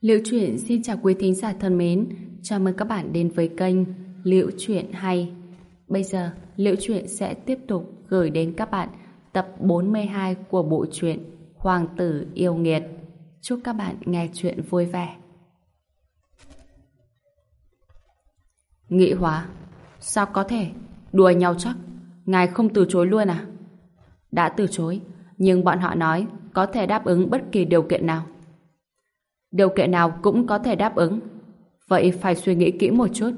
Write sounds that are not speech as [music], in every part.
Liễu truyện xin chào quý thính giả thân mến, chào mừng các bạn đến với kênh Liễu truyện hay. Bây giờ, Liễu truyện sẽ tiếp tục gửi đến các bạn tập 42 của bộ truyện Hoàng tử yêu nghiệt. Chúc các bạn nghe truyện vui vẻ. Nghị hóa Sao có thể? Đùa nhau chắc. Ngài không từ chối luôn à? Đã từ chối, nhưng bọn họ nói có thể đáp ứng bất kỳ điều kiện nào. Điều kiện nào cũng có thể đáp ứng. Vậy phải suy nghĩ kỹ một chút.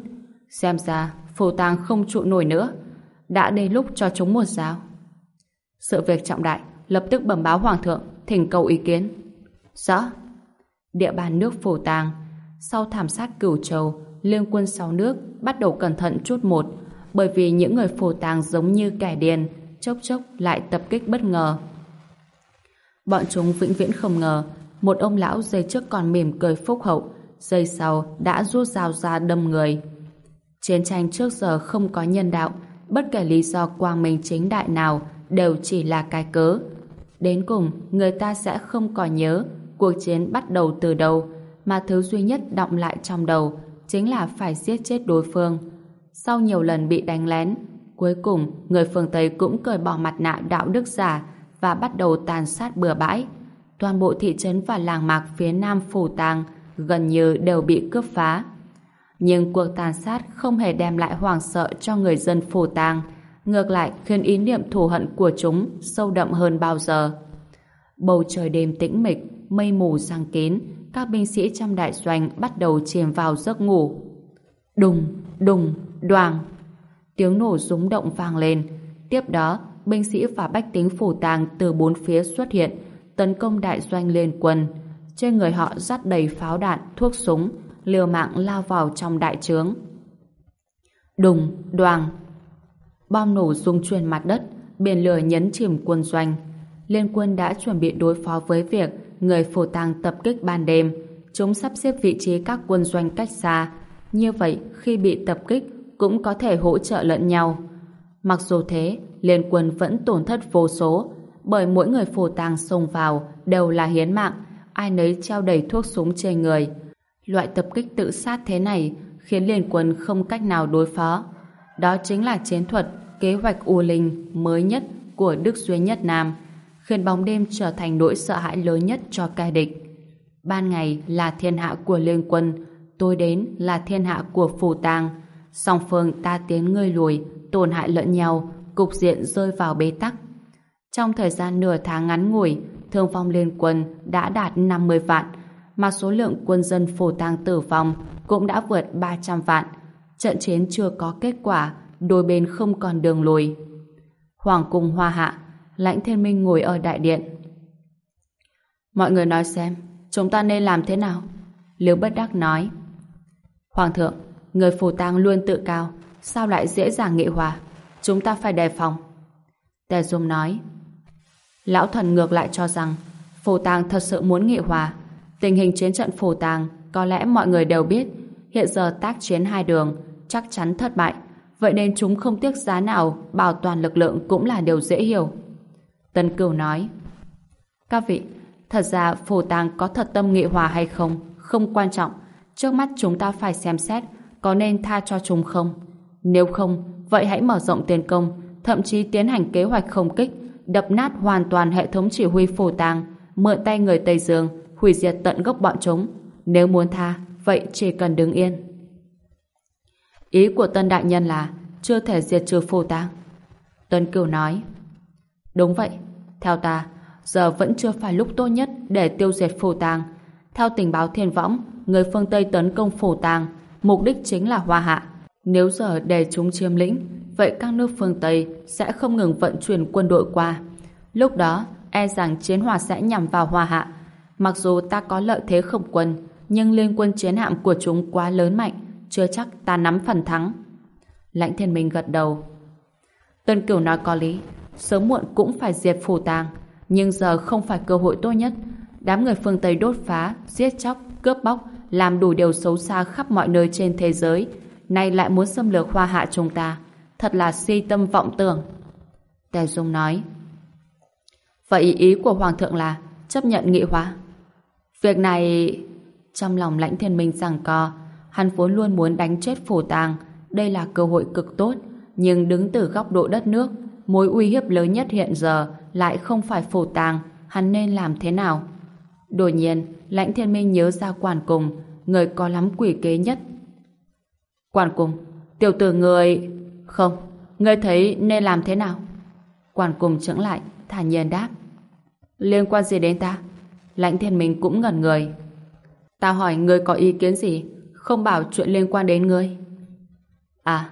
Xem ra phù tang không trụ nổi nữa. Đã đến lúc cho chúng một giáo. Sự việc trọng đại, lập tức bẩm báo hoàng thượng, thỉnh cầu ý kiến. Rõ. Địa bàn nước phù tang, sau thảm sát cửu châu, liên quân sáu nước bắt đầu cẩn thận chút một, bởi vì những người phù tang giống như kẻ điên, chốc chốc lại tập kích bất ngờ. Bọn chúng vĩnh viễn không ngờ một ông lão dây trước còn mỉm cười phúc hậu, dây sau đã rút dao ra đâm người. Chiến tranh trước giờ không có nhân đạo, bất kể lý do quang minh chính đại nào đều chỉ là cái cớ. Đến cùng, người ta sẽ không còn nhớ cuộc chiến bắt đầu từ đâu, mà thứ duy nhất động lại trong đầu chính là phải giết chết đối phương. Sau nhiều lần bị đánh lén, cuối cùng người phương Tây cũng cởi bỏ mặt nạ đạo đức giả và bắt đầu tàn sát bừa bãi toàn bộ thị trấn và làng mạc phía nam phủ tàng gần như đều bị cướp phá. Nhưng cuộc tàn sát không hề đem lại hoảng sợ cho người dân phủ tàng, ngược lại khiến ý niệm thù hận của chúng sâu đậm hơn bao giờ. Bầu trời đêm tĩnh mịch, mây mù giăng kín, các binh sĩ trong đại doanh bắt đầu chìm vào giấc ngủ. Đùng, đùng, đoàng. Tiếng nổ rúng động vang lên. Tiếp đó, binh sĩ và bách tính phủ tàng từ bốn phía xuất hiện, tấn công đại doanh liên quân. Trên người họ dắt đầy pháo đạn, thuốc súng, liều mạng lao vào trong đại trướng. Đùng, đoàng. Bom nổ rung truyền mặt đất, biển lửa nhấn chìm quân doanh. Liên quân đã chuẩn bị đối phó với việc người phổ tàng tập kích ban đêm. Chúng sắp xếp vị trí các quân doanh cách xa. Như vậy, khi bị tập kích, cũng có thể hỗ trợ lẫn nhau. Mặc dù thế, liên quân vẫn tổn thất vô số, bởi mỗi người phù tàng xông vào đều là hiến mạng, ai nấy treo đầy thuốc súng trên người. Loại tập kích tự sát thế này khiến liên quân không cách nào đối phó. Đó chính là chiến thuật kế hoạch U Linh mới nhất của Đức Duy Nhất Nam, khiến bóng đêm trở thành nỗi sợ hãi lớn nhất cho kẻ địch. Ban ngày là thiên hạ của liên quân, tối đến là thiên hạ của phù tàng. Song phương ta tiến ngươi lùi, tổn hại lẫn nhau, cục diện rơi vào bế tắc. Trong thời gian nửa tháng ngắn ngủi, thương vong liên quân đã đạt 50 vạn, mà số lượng quân dân phổ tang tử vong cũng đã vượt 300 vạn. Trận chiến chưa có kết quả, đôi bên không còn đường lùi. Hoàng cung hoa hạ, lãnh thiên minh ngồi ở đại điện. Mọi người nói xem, chúng ta nên làm thế nào? liễu bất đắc nói. Hoàng thượng, người phù tang luôn tự cao, sao lại dễ dàng nghị hòa? Chúng ta phải đề phòng. Tề Dung nói, Lão thần ngược lại cho rằng Phù Tàng thật sự muốn nghị hòa. Tình hình chiến trận Phù Tàng có lẽ mọi người đều biết hiện giờ tác chiến hai đường chắc chắn thất bại. Vậy nên chúng không tiếc giá nào bảo toàn lực lượng cũng là điều dễ hiểu. Tân Cửu nói Các vị, thật ra Phù Tàng có thật tâm nghị hòa hay không không quan trọng. Trước mắt chúng ta phải xem xét có nên tha cho chúng không. Nếu không, vậy hãy mở rộng tiền công thậm chí tiến hành kế hoạch không kích đập nát hoàn toàn hệ thống chỉ huy phổ tàng, mượn tay người Tây Dương, hủy diệt tận gốc bọn chúng. Nếu muốn tha, vậy chỉ cần đứng yên. Ý của Tân Đại Nhân là chưa thể diệt trừ phổ tàng. Tân Cửu nói, Đúng vậy, theo ta, giờ vẫn chưa phải lúc tốt nhất để tiêu diệt phổ tàng. Theo tình báo thiên võng, người phương Tây tấn công phổ tàng, mục đích chính là hoa hạ. Nếu giờ để chúng chiếm lĩnh, vậy các nước phương Tây sẽ không ngừng vận chuyển quân đội qua. Lúc đó, e rằng chiến hòa sẽ nhằm vào Hoa Hạ. Mặc dù ta có lợi thế không quân, nhưng liên quân chiến hạm của chúng quá lớn mạnh, chưa chắc ta nắm phần thắng. Lãnh thiên minh gật đầu. Tân Cửu nói có lý, sớm muộn cũng phải diệt phù tàng, nhưng giờ không phải cơ hội tốt nhất. Đám người phương Tây đốt phá, giết chóc, cướp bóc, làm đủ điều xấu xa khắp mọi nơi trên thế giới, nay lại muốn xâm lược hoa hạ chúng ta thật là si tâm vọng tưởng. Tề Dung nói, Vậy ý của Hoàng thượng là chấp nhận nghị hóa. Việc này... Trong lòng lãnh thiên minh rằng co, hắn vốn luôn muốn đánh chết phổ tàng. Đây là cơ hội cực tốt, nhưng đứng từ góc độ đất nước, mối uy hiếp lớn nhất hiện giờ lại không phải phổ tàng, hắn nên làm thế nào? Đột nhiên, lãnh thiên minh nhớ ra quản cùng, người có lắm quỷ kế nhất. Quản cùng, tiểu tử người... Không, ngươi thấy nên làm thế nào? Quản cùng chững lại, thản nhiên đáp. Liên quan gì đến ta? Lãnh thiên minh cũng ngẩn người. Ta hỏi ngươi có ý kiến gì? Không bảo chuyện liên quan đến ngươi. À,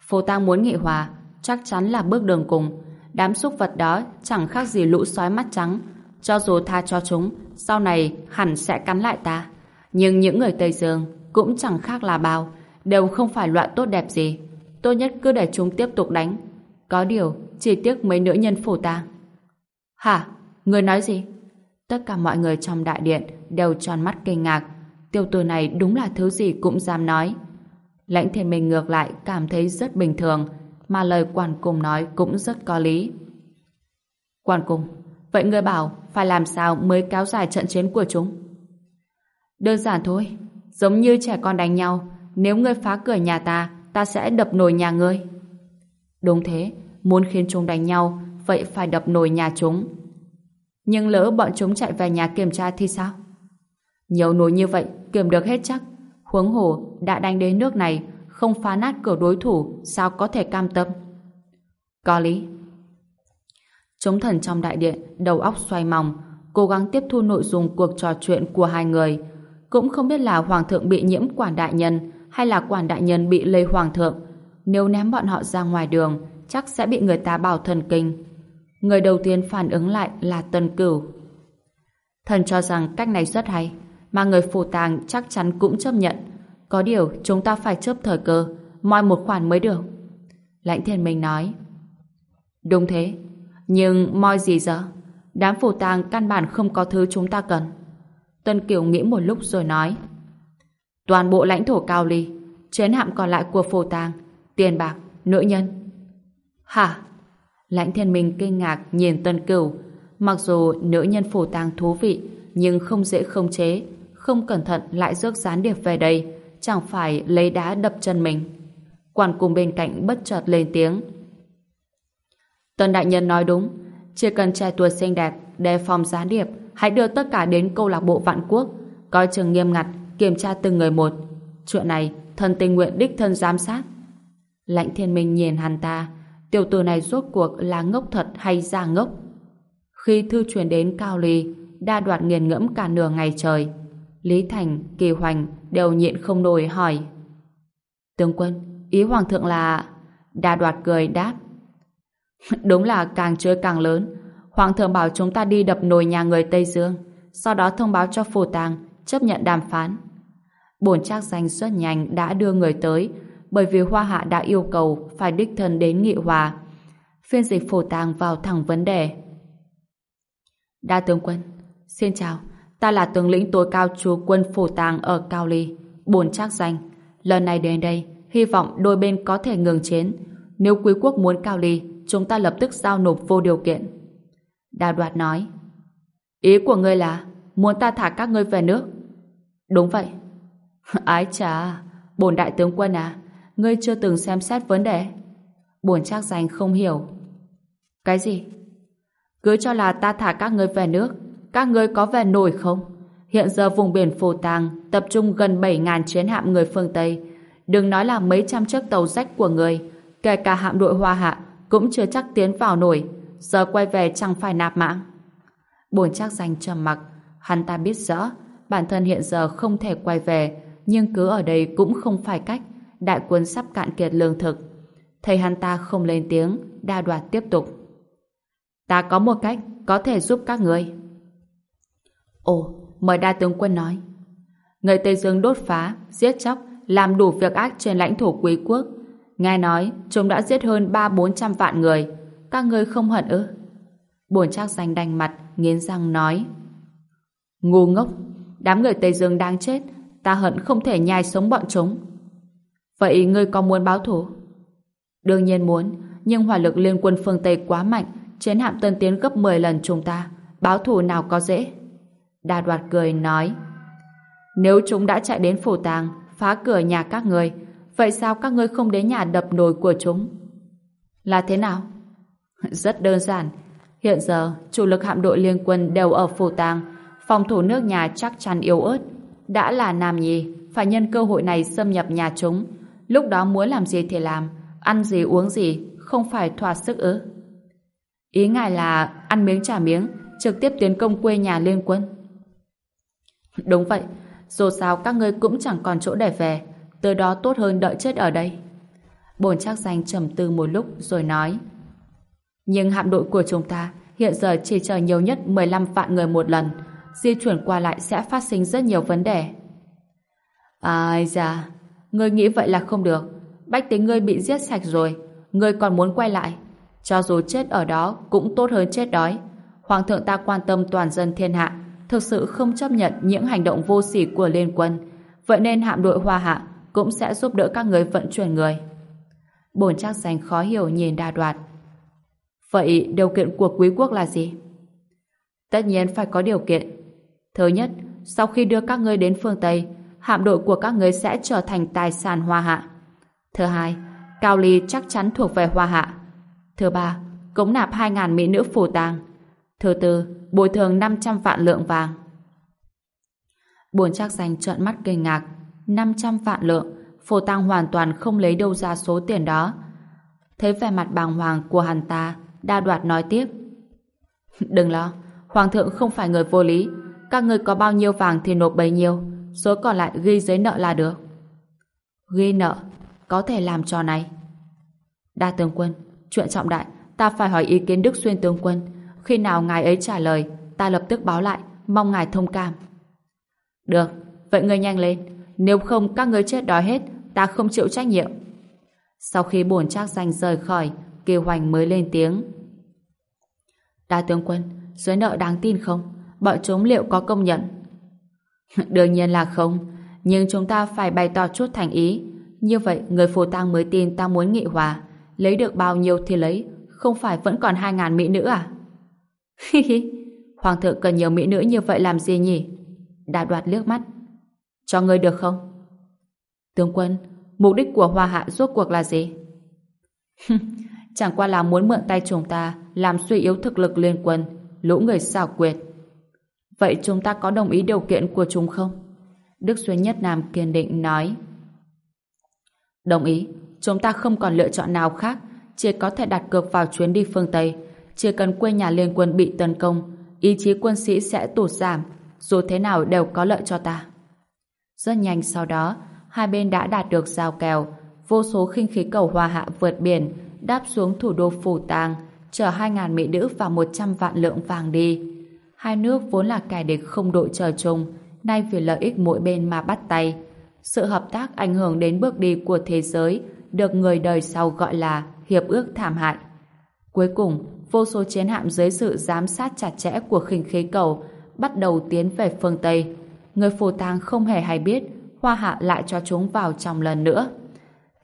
Phổ tang muốn nghị hòa, chắc chắn là bước đường cùng. Đám súc vật đó chẳng khác gì lũ sói mắt trắng. Cho dù tha cho chúng, sau này hẳn sẽ cắn lại ta. Nhưng những người Tây Dương cũng chẳng khác là bao, đều không phải loại tốt đẹp gì. Tốt nhất cứ để chúng tiếp tục đánh. Có điều, chỉ tiếc mấy nữ nhân phủ ta. Hả? Người nói gì? Tất cả mọi người trong đại điện đều tròn mắt kinh ngạc. Tiêu tử này đúng là thứ gì cũng dám nói. Lãnh thiên minh ngược lại cảm thấy rất bình thường, mà lời quản cùng nói cũng rất có lý. Quản cùng, vậy người bảo phải làm sao mới kéo dài trận chiến của chúng? Đơn giản thôi, giống như trẻ con đánh nhau, nếu ngươi phá cửa nhà ta, ta sẽ đập nồi nhà ngươi. Đúng thế, muốn khiến chúng đánh nhau, vậy phải đập nồi nhà chúng. Nhưng lỡ bọn chúng chạy về nhà kiểm tra thì sao? Nhiều nồi như vậy, kiểm được hết chắc. Huống hồ đã đánh đến nước này, không phá nát cửa đối thủ, sao có thể cam tâm? Có lý. Chúng thần trong đại điện, đầu óc xoay mòng, cố gắng tiếp thu nội dung cuộc trò chuyện của hai người. Cũng không biết là hoàng thượng bị nhiễm quản đại nhân hay là quản đại nhân bị lây hoàng thượng. Nếu ném bọn họ ra ngoài đường, chắc sẽ bị người ta bảo thần kinh. Người đầu tiên phản ứng lại là Tân Cửu. Thần cho rằng cách này rất hay, mà người phù tàng chắc chắn cũng chấp nhận. Có điều chúng ta phải chớp thời cơ, moi một khoản mới được. Lãnh thiên minh nói. Đúng thế, nhưng moi gì giờ? Đám phù tàng căn bản không có thứ chúng ta cần. Tân Kiều nghĩ một lúc rồi nói. Toàn bộ lãnh thổ cao ly, chiến hạm còn lại của phổ tàng, tiền bạc, nữ nhân. Hả? Lãnh thiên minh kinh ngạc nhìn Tân Cửu. Mặc dù nữ nhân phổ tàng thú vị, nhưng không dễ không chế. Không cẩn thận lại rước gián điệp về đây, chẳng phải lấy đá đập chân mình. Quản cùng bên cạnh bất chợt lên tiếng. Tân đại nhân nói đúng, chỉ cần trẻ tuổi xinh đẹp, đề phòng gián điệp, hãy đưa tất cả đến câu lạc bộ vạn quốc, coi chừng nghiêm ngặt, kiểm tra từng người một. Chuyện này, thần tình nguyện đích thân giám sát. Lãnh thiên minh nhìn hắn ta, tiểu tử này rốt cuộc là ngốc thật hay ra ngốc. Khi thư truyền đến Cao Ly, đa đoạt nghiền ngẫm cả nửa ngày trời. Lý Thành, Kỳ Hoành đều nhịn không nổi hỏi. Tướng quân, ý Hoàng thượng là... Đa đoạt cười đáp. [laughs] Đúng là càng chơi càng lớn. Hoàng thượng bảo chúng ta đi đập nồi nhà người Tây Dương, sau đó thông báo cho phù tàng, chấp nhận đàm phán. Bổn trác danh rất nhanh đã đưa người tới, bởi vì Hoa Hạ đã yêu cầu phải đích thân đến nghị hòa. Phiên dịch phổ tàng vào thẳng vấn đề. Đa tướng quân, xin chào, ta là tướng lĩnh tối cao chúa quân phổ tàng ở Cao Ly, bổn trác danh. Lần này đến đây, hy vọng đôi bên có thể ngừng chiến. Nếu quý quốc muốn Cao Ly, chúng ta lập tức giao nộp vô điều kiện. Đào đoạt nói, ý của ngươi là muốn ta thả các ngươi về nước? Đúng vậy. [laughs] Ái chà, bổn đại tướng quân à, ngươi chưa từng xem xét vấn đề. Bổn chắc danh không hiểu. Cái gì? Cứ cho là ta thả các ngươi về nước, các ngươi có về nổi không? Hiện giờ vùng biển Phù Tàng tập trung gần 7.000 chiến hạm người phương Tây. Đừng nói là mấy trăm chiếc tàu rách của người, kể cả hạm đội Hoa Hạ cũng chưa chắc tiến vào nổi. Giờ quay về chẳng phải nạp mạng. Bổn chắc danh trầm mặc, hắn ta biết rõ bản thân hiện giờ không thể quay về, nhưng cứ ở đây cũng không phải cách đại quân sắp cạn kiệt lương thực. Thầy hắn ta không lên tiếng, đa đoạt tiếp tục. Ta có một cách có thể giúp các người. Ồ, mời đa tướng quân nói. Người Tây Dương đốt phá, giết chóc, làm đủ việc ác trên lãnh thổ quý quốc. Nghe nói, chúng đã giết hơn ba bốn trăm vạn người. Các người không hận ư? Bổn trác danh đành mặt, nghiến răng nói. Ngu ngốc, đám người Tây Dương đang chết, ta hận không thể nhai sống bọn chúng. Vậy ngươi có muốn báo thù? Đương nhiên muốn, nhưng hỏa lực liên quân phương Tây quá mạnh, chiến hạm tân tiến gấp 10 lần chúng ta, báo thù nào có dễ. Đa đoạt cười nói, Nếu chúng đã chạy đến phủ tàng, phá cửa nhà các người, vậy sao các ngươi không đến nhà đập nồi của chúng? Là thế nào? [laughs] Rất đơn giản. Hiện giờ, chủ lực hạm đội liên quân đều ở phủ tàng, phòng thủ nước nhà chắc chắn yếu ớt. Đã là nam nhi, phải nhân cơ hội này xâm nhập nhà chúng. Lúc đó muốn làm gì thì làm, ăn gì uống gì, không phải thỏa sức ư. Ý ngài là ăn miếng trả miếng, trực tiếp tiến công quê nhà liên quân. Đúng vậy, dù sao các ngươi cũng chẳng còn chỗ để về, từ đó tốt hơn đợi chết ở đây. Bồn trác danh trầm tư một lúc rồi nói Nhưng hạm đội của chúng ta hiện giờ chỉ chờ nhiều nhất 15 vạn người một lần, di chuyển qua lại sẽ phát sinh rất nhiều vấn đề. Ai da, ngươi nghĩ vậy là không được. Bách tính ngươi bị giết sạch rồi, ngươi còn muốn quay lại. Cho dù chết ở đó cũng tốt hơn chết đói. Hoàng thượng ta quan tâm toàn dân thiên hạ, thực sự không chấp nhận những hành động vô sỉ của liên quân. Vậy nên hạm đội Hoa Hạ cũng sẽ giúp đỡ các người vận chuyển người. Bồn chắc danh khó hiểu nhìn đa đoạt. Vậy điều kiện của quý quốc là gì? Tất nhiên phải có điều kiện. Thứ nhất, sau khi đưa các ngươi đến phương Tây, hạm đội của các ngươi sẽ trở thành tài sản Hoa Hạ. Thứ hai, Cao Ly chắc chắn thuộc về Hoa Hạ. Thứ ba, cống nạp 2.000 mỹ nữ phù tang. Thứ tư, bồi thường 500 vạn lượng vàng. Buồn chắc dành trợn mắt kinh ngạc. 500 vạn lượng, phù tang hoàn toàn không lấy đâu ra số tiền đó. Thấy vẻ mặt bàng hoàng của hắn ta, đa đoạt nói tiếp. [laughs] Đừng lo, Hoàng thượng không phải người vô lý. Các người có bao nhiêu vàng thì nộp bấy nhiêu, số còn lại ghi giấy nợ là được. Ghi nợ, có thể làm trò này. Đa tướng quân, chuyện trọng đại, ta phải hỏi ý kiến Đức Xuyên tướng quân. Khi nào ngài ấy trả lời, ta lập tức báo lại, mong ngài thông cảm. Được, vậy ngươi nhanh lên. Nếu không các ngươi chết đói hết, ta không chịu trách nhiệm. Sau khi bổn trác danh rời khỏi, Kiều Hoành mới lên tiếng. Đa tướng quân, dưới nợ đáng tin không? Bọn chúng liệu có công nhận? [laughs] Đương nhiên là không, nhưng chúng ta phải bày tỏ chút thành ý. Như vậy, người phù tang mới tin ta muốn nghị hòa. Lấy được bao nhiêu thì lấy, không phải vẫn còn hai ngàn mỹ nữ à? [laughs] Hi hi, Hoàng thượng cần nhiều mỹ nữ như vậy làm gì nhỉ? Đà đoạt liếc mắt. Cho ngươi được không? Tướng quân, mục đích của Hoa Hạ rốt cuộc là gì? [laughs] Chẳng qua là muốn mượn tay chúng ta làm suy yếu thực lực liên quân, lũ người xảo quyệt. Vậy chúng ta có đồng ý điều kiện của chúng không? Đức Xuyên Nhất Nam kiên định nói. Đồng ý, chúng ta không còn lựa chọn nào khác, chỉ có thể đặt cược vào chuyến đi phương Tây. Chỉ cần quê nhà liên quân bị tấn công, ý chí quân sĩ sẽ tụt giảm, dù thế nào đều có lợi cho ta. Rất nhanh sau đó, hai bên đã đạt được giao kèo, vô số khinh khí cầu hòa hạ vượt biển, đáp xuống thủ đô Phủ Tàng, chở 2.000 mỹ nữ và 100 vạn lượng vàng đi. Hai nước vốn là kẻ địch không đội trời chung, nay vì lợi ích mỗi bên mà bắt tay. Sự hợp tác ảnh hưởng đến bước đi của thế giới, được người đời sau gọi là Hiệp ước Thảm hại. Cuối cùng, vô số chiến hạm dưới sự giám sát chặt chẽ của khinh khí cầu bắt đầu tiến về phương Tây. Người phù tang không hề hay biết Hoa Hạ lại cho chúng vào trong lần nữa.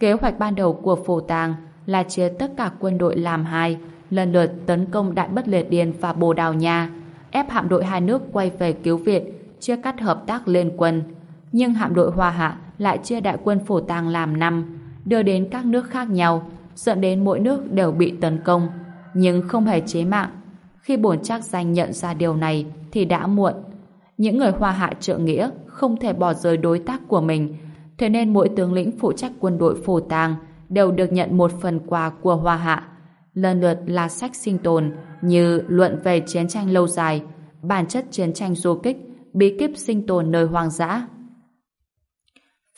Kế hoạch ban đầu của phù tang là chia tất cả quân đội làm hai, lần lượt tấn công Đại Bất Liệt Điền và Bồ Đào Nha, ép hạm đội hai nước quay về cứu Việt chia cắt hợp tác lên quân. Nhưng hạm đội Hoa Hạ lại chia đại quân phổ tàng làm năm, đưa đến các nước khác nhau, dẫn đến mỗi nước đều bị tấn công, nhưng không hề chế mạng. Khi bổn chắc danh nhận ra điều này thì đã muộn. Những người Hoa Hạ trợ nghĩa không thể bỏ rơi đối tác của mình, thế nên mỗi tướng lĩnh phụ trách quân đội phổ tàng đều được nhận một phần quà của Hoa Hạ. Lần lượt là sách sinh tồn như luận về chiến tranh lâu dài, bản chất chiến tranh du kích, bí kíp sinh tồn nơi hoang dã.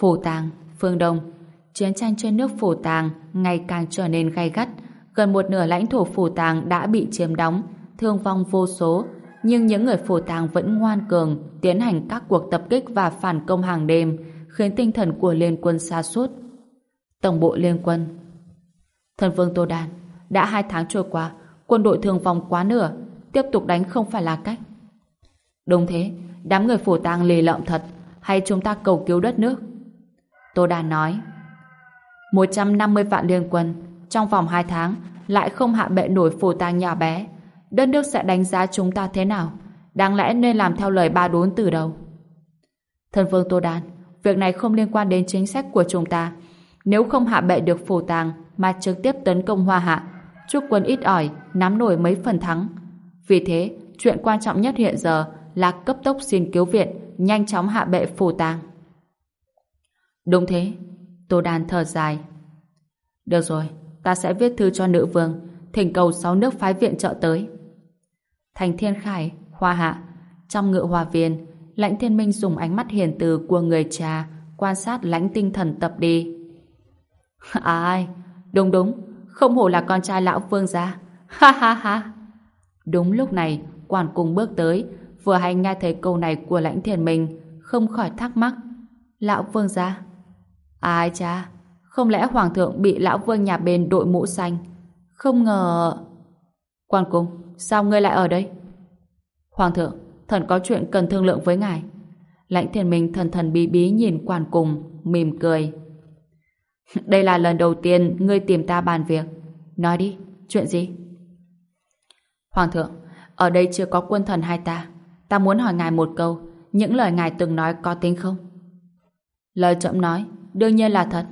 Phổ Tàng, phương Đông Chiến tranh trên nước Phổ Tàng ngày càng trở nên gay gắt. Gần một nửa lãnh thổ Phổ Tàng đã bị chiếm đóng, thương vong vô số. Nhưng những người Phổ Tàng vẫn ngoan cường, tiến hành các cuộc tập kích và phản công hàng đêm, khiến tinh thần của liên quân xa suốt. Tổng bộ liên quân Thần vương Tô Đàn đã hai tháng trôi qua Quân đội thường vong quá nửa Tiếp tục đánh không phải là cách. Đúng thế Đám người phổ tang lì lợm thật Hay chúng ta cầu cứu đất nước? Tô Đàn nói 150 vạn liên quân Trong vòng 2 tháng Lại không hạ bệ nổi phổ tang nhỏ bé. Đất nước sẽ đánh giá chúng ta thế nào? Đáng lẽ nên làm theo lời ba đốn từ đầu. Thân vương Tô Đan, việc này không liên quan đến chính sách của chúng ta. Nếu không hạ bệ được phủ tàng mà trực tiếp tấn công Hoa Hạ, chúc quân ít ỏi, nắm nổi mấy phần thắng. Vì thế, chuyện quan trọng nhất hiện giờ là cấp tốc xin cứu viện, nhanh chóng hạ bệ phù tàng. Đúng thế, Tô Đan thở dài. Được rồi, ta sẽ viết thư cho nữ vương, thỉnh cầu sáu nước phái viện trợ tới. Thành Thiên Khải, Hoa Hạ, trong ngựa hòa viên, lãnh thiên minh dùng ánh mắt hiền từ của người cha quan sát lãnh tinh thần tập đi. [laughs] Ai? Đúng đúng, không hổ là con trai lão vương gia. Ha ha ha. Đúng lúc này, quan cùng bước tới, vừa hay nghe thấy câu này của lãnh thiên mình, không khỏi thắc mắc. Lão vương gia? Ai cha? Không lẽ hoàng thượng bị lão vương nhà bên đội mũ xanh? Không ngờ... Quan cung, sao ngươi lại ở đây? Hoàng thượng, thần có chuyện cần thương lượng với ngài. Lãnh thiên mình thần thần bí bí nhìn quan cùng, mỉm cười. [laughs] Đây là lần đầu tiên ngươi tìm ta bàn việc. Nói đi, chuyện gì? Hoàng thượng, ở đây chưa có quân thần hai ta. Ta muốn hỏi ngài một câu, những lời ngài từng nói có tính không? Lời chậm nói, đương nhiên là thật.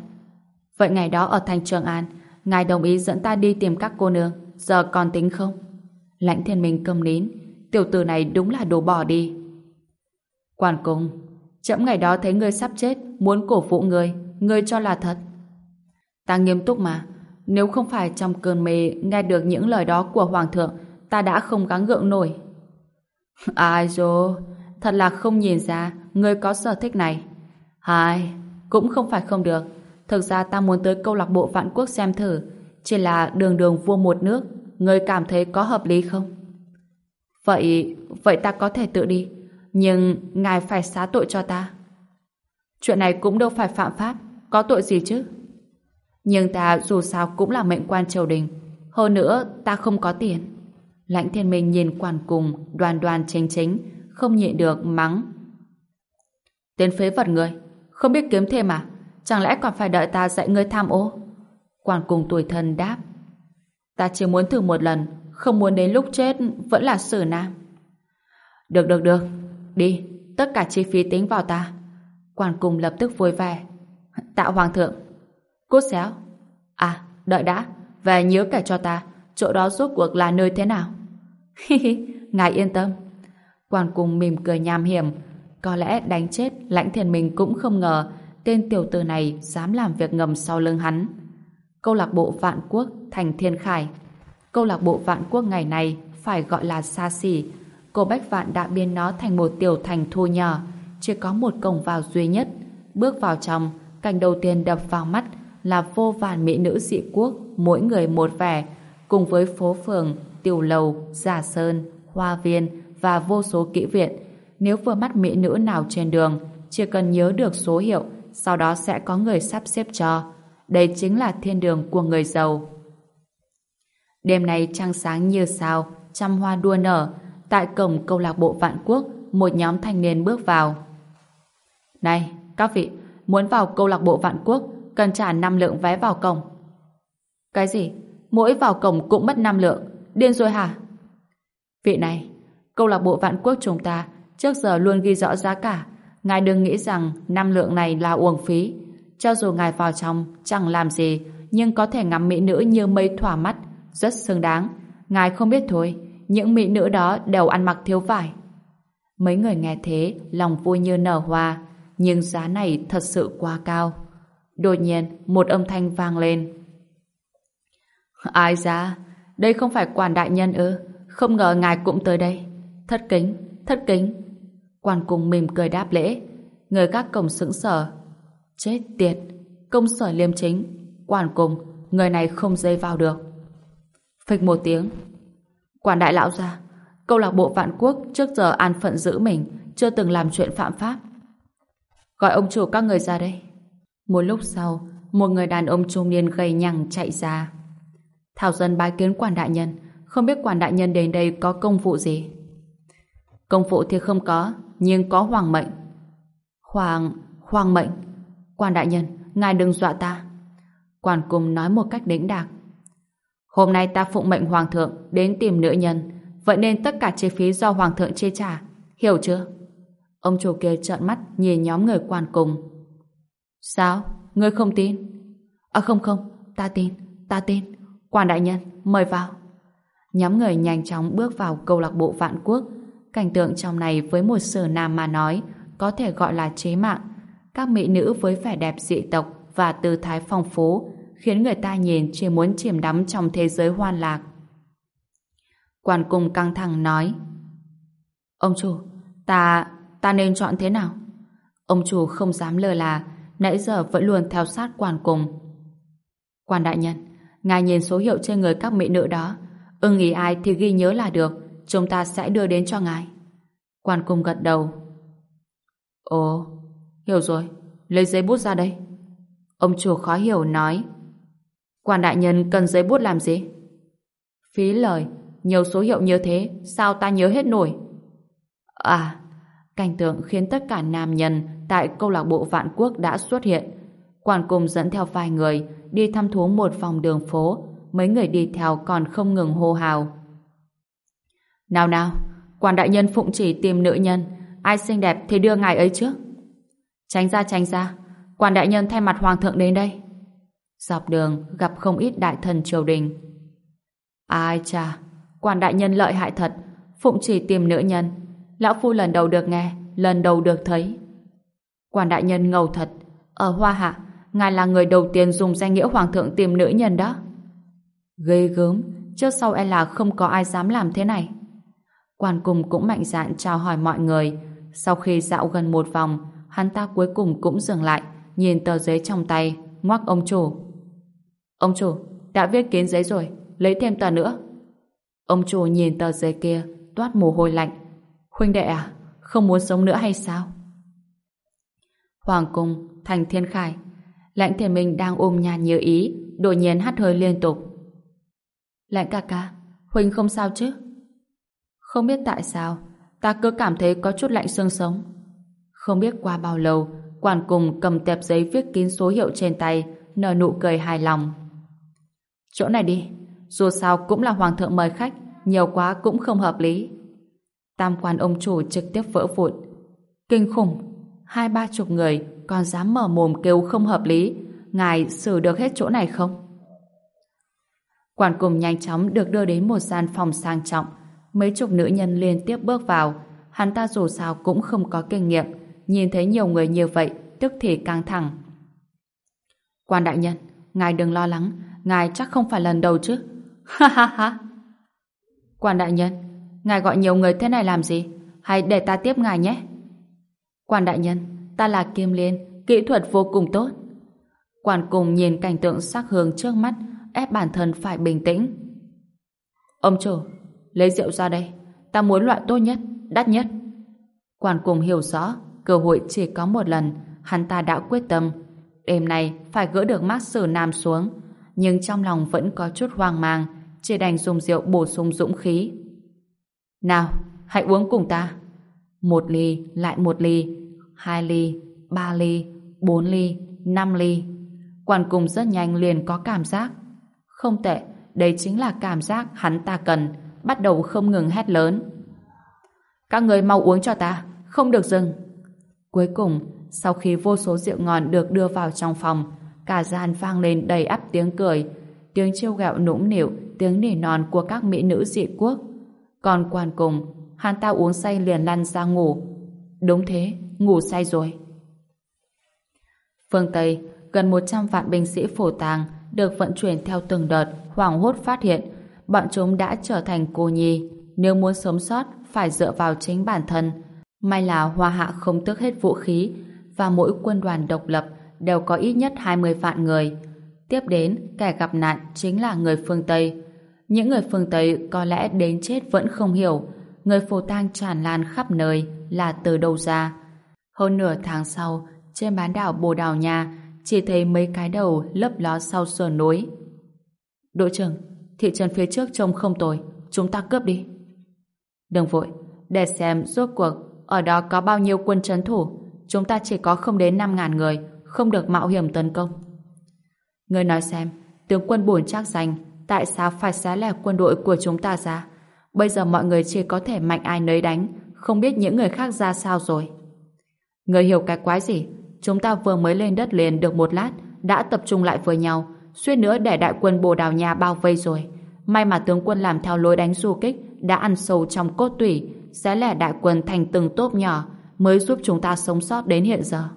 Vậy ngày đó ở thành Trường An, ngài đồng ý dẫn ta đi tìm các cô nương, giờ còn tính không? Lãnh thiên minh cầm nín, tiểu tử này đúng là đồ bỏ đi. Quan cung, chậm ngày đó thấy ngươi sắp chết, muốn cổ vũ ngươi, ngươi cho là thật. Ta nghiêm túc mà, nếu không phải trong cơn mê nghe được những lời đó của Hoàng thượng, ta đã không gắng gượng nổi. [laughs] Ai dô, thật là không nhìn ra ngươi có sở thích này. Hai, cũng không phải không được. Thực ra ta muốn tới câu lạc bộ vạn quốc xem thử, chỉ là đường đường vua một nước, ngươi cảm thấy có hợp lý không? Vậy, vậy ta có thể tự đi, nhưng ngài phải xá tội cho ta. Chuyện này cũng đâu phải phạm pháp, có tội gì chứ? Nhưng ta dù sao cũng là mệnh quan triều đình, hơn nữa ta không có tiền. Lãnh thiên minh nhìn quản cùng, đoàn đoàn chính chính, không nhịn được mắng. Tên phế vật người, không biết kiếm thêm à? Chẳng lẽ còn phải đợi ta dạy ngươi tham ô? Quản cùng tuổi thân đáp. Ta chỉ muốn thử một lần, không muốn đến lúc chết vẫn là sử nam. Được được được, đi, tất cả chi phí tính vào ta. Quản cùng lập tức vui vẻ. tạo hoàng thượng. Cút xéo. À, đợi đã, về nhớ kể cho ta, chỗ đó rốt cuộc là nơi thế nào? [laughs] Hi hi, ngài yên tâm. Quản cùng mỉm cười nham hiểm, có lẽ đánh chết lãnh thiền mình cũng không ngờ tên tiểu tử này dám làm việc ngầm sau lưng hắn. Câu lạc bộ Vạn Quốc thành Thiên Khải. Câu lạc bộ Vạn Quốc ngày này phải gọi là xa xỉ. Cô Bách Vạn đã biến nó thành một tiểu thành thu nhỏ, chỉ có một cổng vào duy nhất. Bước vào trong, cảnh đầu tiên đập vào mắt là vô vàn mỹ nữ dị quốc, mỗi người một vẻ, cùng với phố phường, tiểu lầu, giả sơn, hoa viên và vô số kỹ viện. Nếu vừa mắt mỹ nữ nào trên đường, chỉ cần nhớ được số hiệu, sau đó sẽ có người sắp xếp cho. Đây chính là thiên đường của người giàu. Đêm nay trăng sáng như sao, trăm hoa đua nở. Tại cổng câu lạc bộ Vạn Quốc, một nhóm thanh niên bước vào. Này, các vị, muốn vào câu lạc bộ Vạn Quốc, cần trả 5 lượng vé vào cổng. Cái gì? Mỗi vào cổng cũng mất 5 lượng. Điên rồi hả? Vị này, câu lạc bộ Vạn Quốc chúng ta trước giờ luôn ghi rõ giá cả. Ngài đừng nghĩ rằng 5 lượng này là uổng phí. Cho dù ngài vào trong chẳng làm gì, nhưng có thể ngắm mỹ nữ như mây thỏa mắt, rất xứng đáng. Ngài không biết thôi, những mỹ nữ đó đều ăn mặc thiếu vải. Mấy người nghe thế, lòng vui như nở hoa, nhưng giá này thật sự quá cao. Đột nhiên, một âm thanh vang lên. Ai ra? Đây không phải quản đại nhân ư? Không ngờ ngài cũng tới đây. Thất kính, thất kính. Quan cung mỉm cười đáp lễ. Người các cổng sững sờ. Chết tiệt, công sở liêm chính. Quản cung, người này không dây vào được. Phịch một tiếng. Quản đại lão ra. Câu lạc bộ vạn quốc trước giờ an phận giữ mình, chưa từng làm chuyện phạm pháp. Gọi ông chủ các người ra đây. Một lúc sau, một người đàn ông trung niên gầy nhằng chạy ra. Thảo dân bái kiến quản đại nhân, không biết quản đại nhân đến đây có công vụ gì. Công vụ thì không có, nhưng có hoàng mệnh. Hoàng, hoàng mệnh. Quan đại nhân, ngài đừng dọa ta. Quản cùng nói một cách đĩnh đạc. Hôm nay ta phụng mệnh hoàng thượng đến tìm nữ nhân, vậy nên tất cả chi phí do hoàng thượng chi trả, hiểu chưa? Ông chủ kia trợn mắt nhìn nhóm người quan cùng. Sao? Ngươi không tin? À không không, ta tin, ta tin. Quan đại nhân, mời vào. Nhóm người nhanh chóng bước vào câu lạc bộ vạn quốc. Cảnh tượng trong này với một sở nam mà nói có thể gọi là chế mạng. Các mỹ nữ với vẻ đẹp dị tộc và tư thái phong phú khiến người ta nhìn chỉ muốn chìm đắm trong thế giới hoan lạc. Quan cung căng thẳng nói Ông chủ, ta, ta nên chọn thế nào? Ông chủ không dám lơ là, nãy giờ vẫn luôn theo sát quan cùng Quan đại nhân, ngài nhìn số hiệu trên người các mỹ nữ đó, ừ, ưng ý ai thì ghi nhớ là được, chúng ta sẽ đưa đến cho ngài. Quan cung gật đầu. Ồ, hiểu rồi, lấy giấy bút ra đây. Ông chủ khó hiểu nói. Quan đại nhân cần giấy bút làm gì? Phí lời, nhiều số hiệu như thế, sao ta nhớ hết nổi? À, cảnh tượng khiến tất cả nam nhân tại câu lạc bộ Vạn Quốc đã xuất hiện. Quan cùng dẫn theo vài người đi thăm thú một vòng đường phố, mấy người đi theo còn không ngừng hô hào. Nào nào, quan đại nhân phụng chỉ tìm nữ nhân, ai xinh đẹp thì đưa ngài ấy trước. Tránh ra tránh ra, quan đại nhân thay mặt hoàng thượng đến đây. Dọc đường gặp không ít đại thần triều đình. Ai cha, quan đại nhân lợi hại thật, phụng chỉ tìm nữ nhân. Lão Phu lần đầu được nghe, lần đầu được thấy. Quan đại nhân ngầu thật, ở Hoa Hạ, ngài là người đầu tiên dùng danh nghĩa hoàng thượng tìm nữ nhân đó. Ghê gớm, trước sau e là không có ai dám làm thế này. Quan cùng cũng mạnh dạn chào hỏi mọi người. Sau khi dạo gần một vòng, hắn ta cuối cùng cũng dừng lại, nhìn tờ giấy trong tay, ngoắc ông chủ. Ông chủ, đã viết kiến giấy rồi, lấy thêm tờ nữa. Ông chủ nhìn tờ giấy kia, toát mồ hôi lạnh. Huynh đệ à, không muốn sống nữa hay sao? Hoàng cung, thành thiên khải. Lãnh thiên minh đang ôm nhàn như ý, đột nhiên hắt hơi liên tục. Lãnh ca ca, Huynh không sao chứ? Không biết tại sao, ta cứ cảm thấy có chút lạnh xương sống. Không biết qua bao lâu, quản cùng cầm tẹp giấy viết kín số hiệu trên tay, nở nụ cười hài lòng. Chỗ này đi, dù sao cũng là hoàng thượng mời khách, nhiều quá cũng không hợp lý. Tam quan ông chủ trực tiếp vỡ vụn. Kinh khủng, hai ba chục người còn dám mở mồm kêu không hợp lý, ngài xử được hết chỗ này không? Quản cùng nhanh chóng được đưa đến một gian phòng sang trọng, mấy chục nữ nhân liên tiếp bước vào, hắn ta dù sao cũng không có kinh nghiệm, nhìn thấy nhiều người như vậy, tức thì căng thẳng. Quan đại nhân, ngài đừng lo lắng, ngài chắc không phải lần đầu chứ. Ha ha ha. Quan đại nhân, ngài gọi nhiều người thế này làm gì? hãy để ta tiếp ngài nhé? Quan đại nhân, ta là Kim Liên, kỹ thuật vô cùng tốt. Quan cùng nhìn cảnh tượng sắc hương trước mắt, ép bản thân phải bình tĩnh. Ông chủ, lấy rượu ra đây. Ta muốn loại tốt nhất, đắt nhất. Quan cùng hiểu rõ, cơ hội chỉ có một lần, hắn ta đã quyết tâm. Đêm nay phải gỡ được Master Nam xuống, nhưng trong lòng vẫn có chút hoang mang, chỉ đành dùng rượu bổ sung dũng khí. Nào, hãy uống cùng ta. Một ly, lại một ly, hai ly, ba ly, bốn ly, năm ly. Quan cùng rất nhanh liền có cảm giác. Không tệ, đây chính là cảm giác hắn ta cần, bắt đầu không ngừng hét lớn. Các người mau uống cho ta, không được dừng. Cuối cùng, sau khi vô số rượu ngon được đưa vào trong phòng, cả gian vang lên đầy ắp tiếng cười, tiếng trêu gạo nũng nịu, tiếng nỉ non của các mỹ nữ dị quốc. Còn quan cùng, hắn ta uống say liền lăn ra ngủ. Đúng thế, ngủ say rồi. Phương Tây, gần 100 vạn binh sĩ phổ tàng được vận chuyển theo từng đợt, hoảng hốt phát hiện bọn chúng đã trở thành cô nhi. Nếu muốn sống sót, phải dựa vào chính bản thân. May là Hoa Hạ không tước hết vũ khí và mỗi quân đoàn độc lập đều có ít nhất 20 vạn người. Tiếp đến, kẻ gặp nạn chính là người phương Tây. Những người phương Tây có lẽ đến chết vẫn không hiểu người phù tang tràn lan khắp nơi là từ đâu ra. Hơn nửa tháng sau, trên bán đảo Bồ Đào Nha chỉ thấy mấy cái đầu lấp ló sau sườn núi. Đội trưởng, thị trấn phía trước trông không tồi, chúng ta cướp đi. Đừng vội, để xem rốt cuộc ở đó có bao nhiêu quân trấn thủ. Chúng ta chỉ có không đến 5.000 người, không được mạo hiểm tấn công. Người nói xem, tướng quân buồn chắc danh, tại sao phải xé lẻ quân đội của chúng ta ra? Bây giờ mọi người chỉ có thể mạnh ai nấy đánh, không biết những người khác ra sao rồi. Người hiểu cái quái gì? Chúng ta vừa mới lên đất liền được một lát, đã tập trung lại với nhau, suýt nữa để đại quân Bồ Đào Nha bao vây rồi. May mà tướng quân làm theo lối đánh du kích đã ăn sâu trong cốt tủy, sẽ lẻ đại quân thành từng tốp nhỏ mới giúp chúng ta sống sót đến hiện giờ.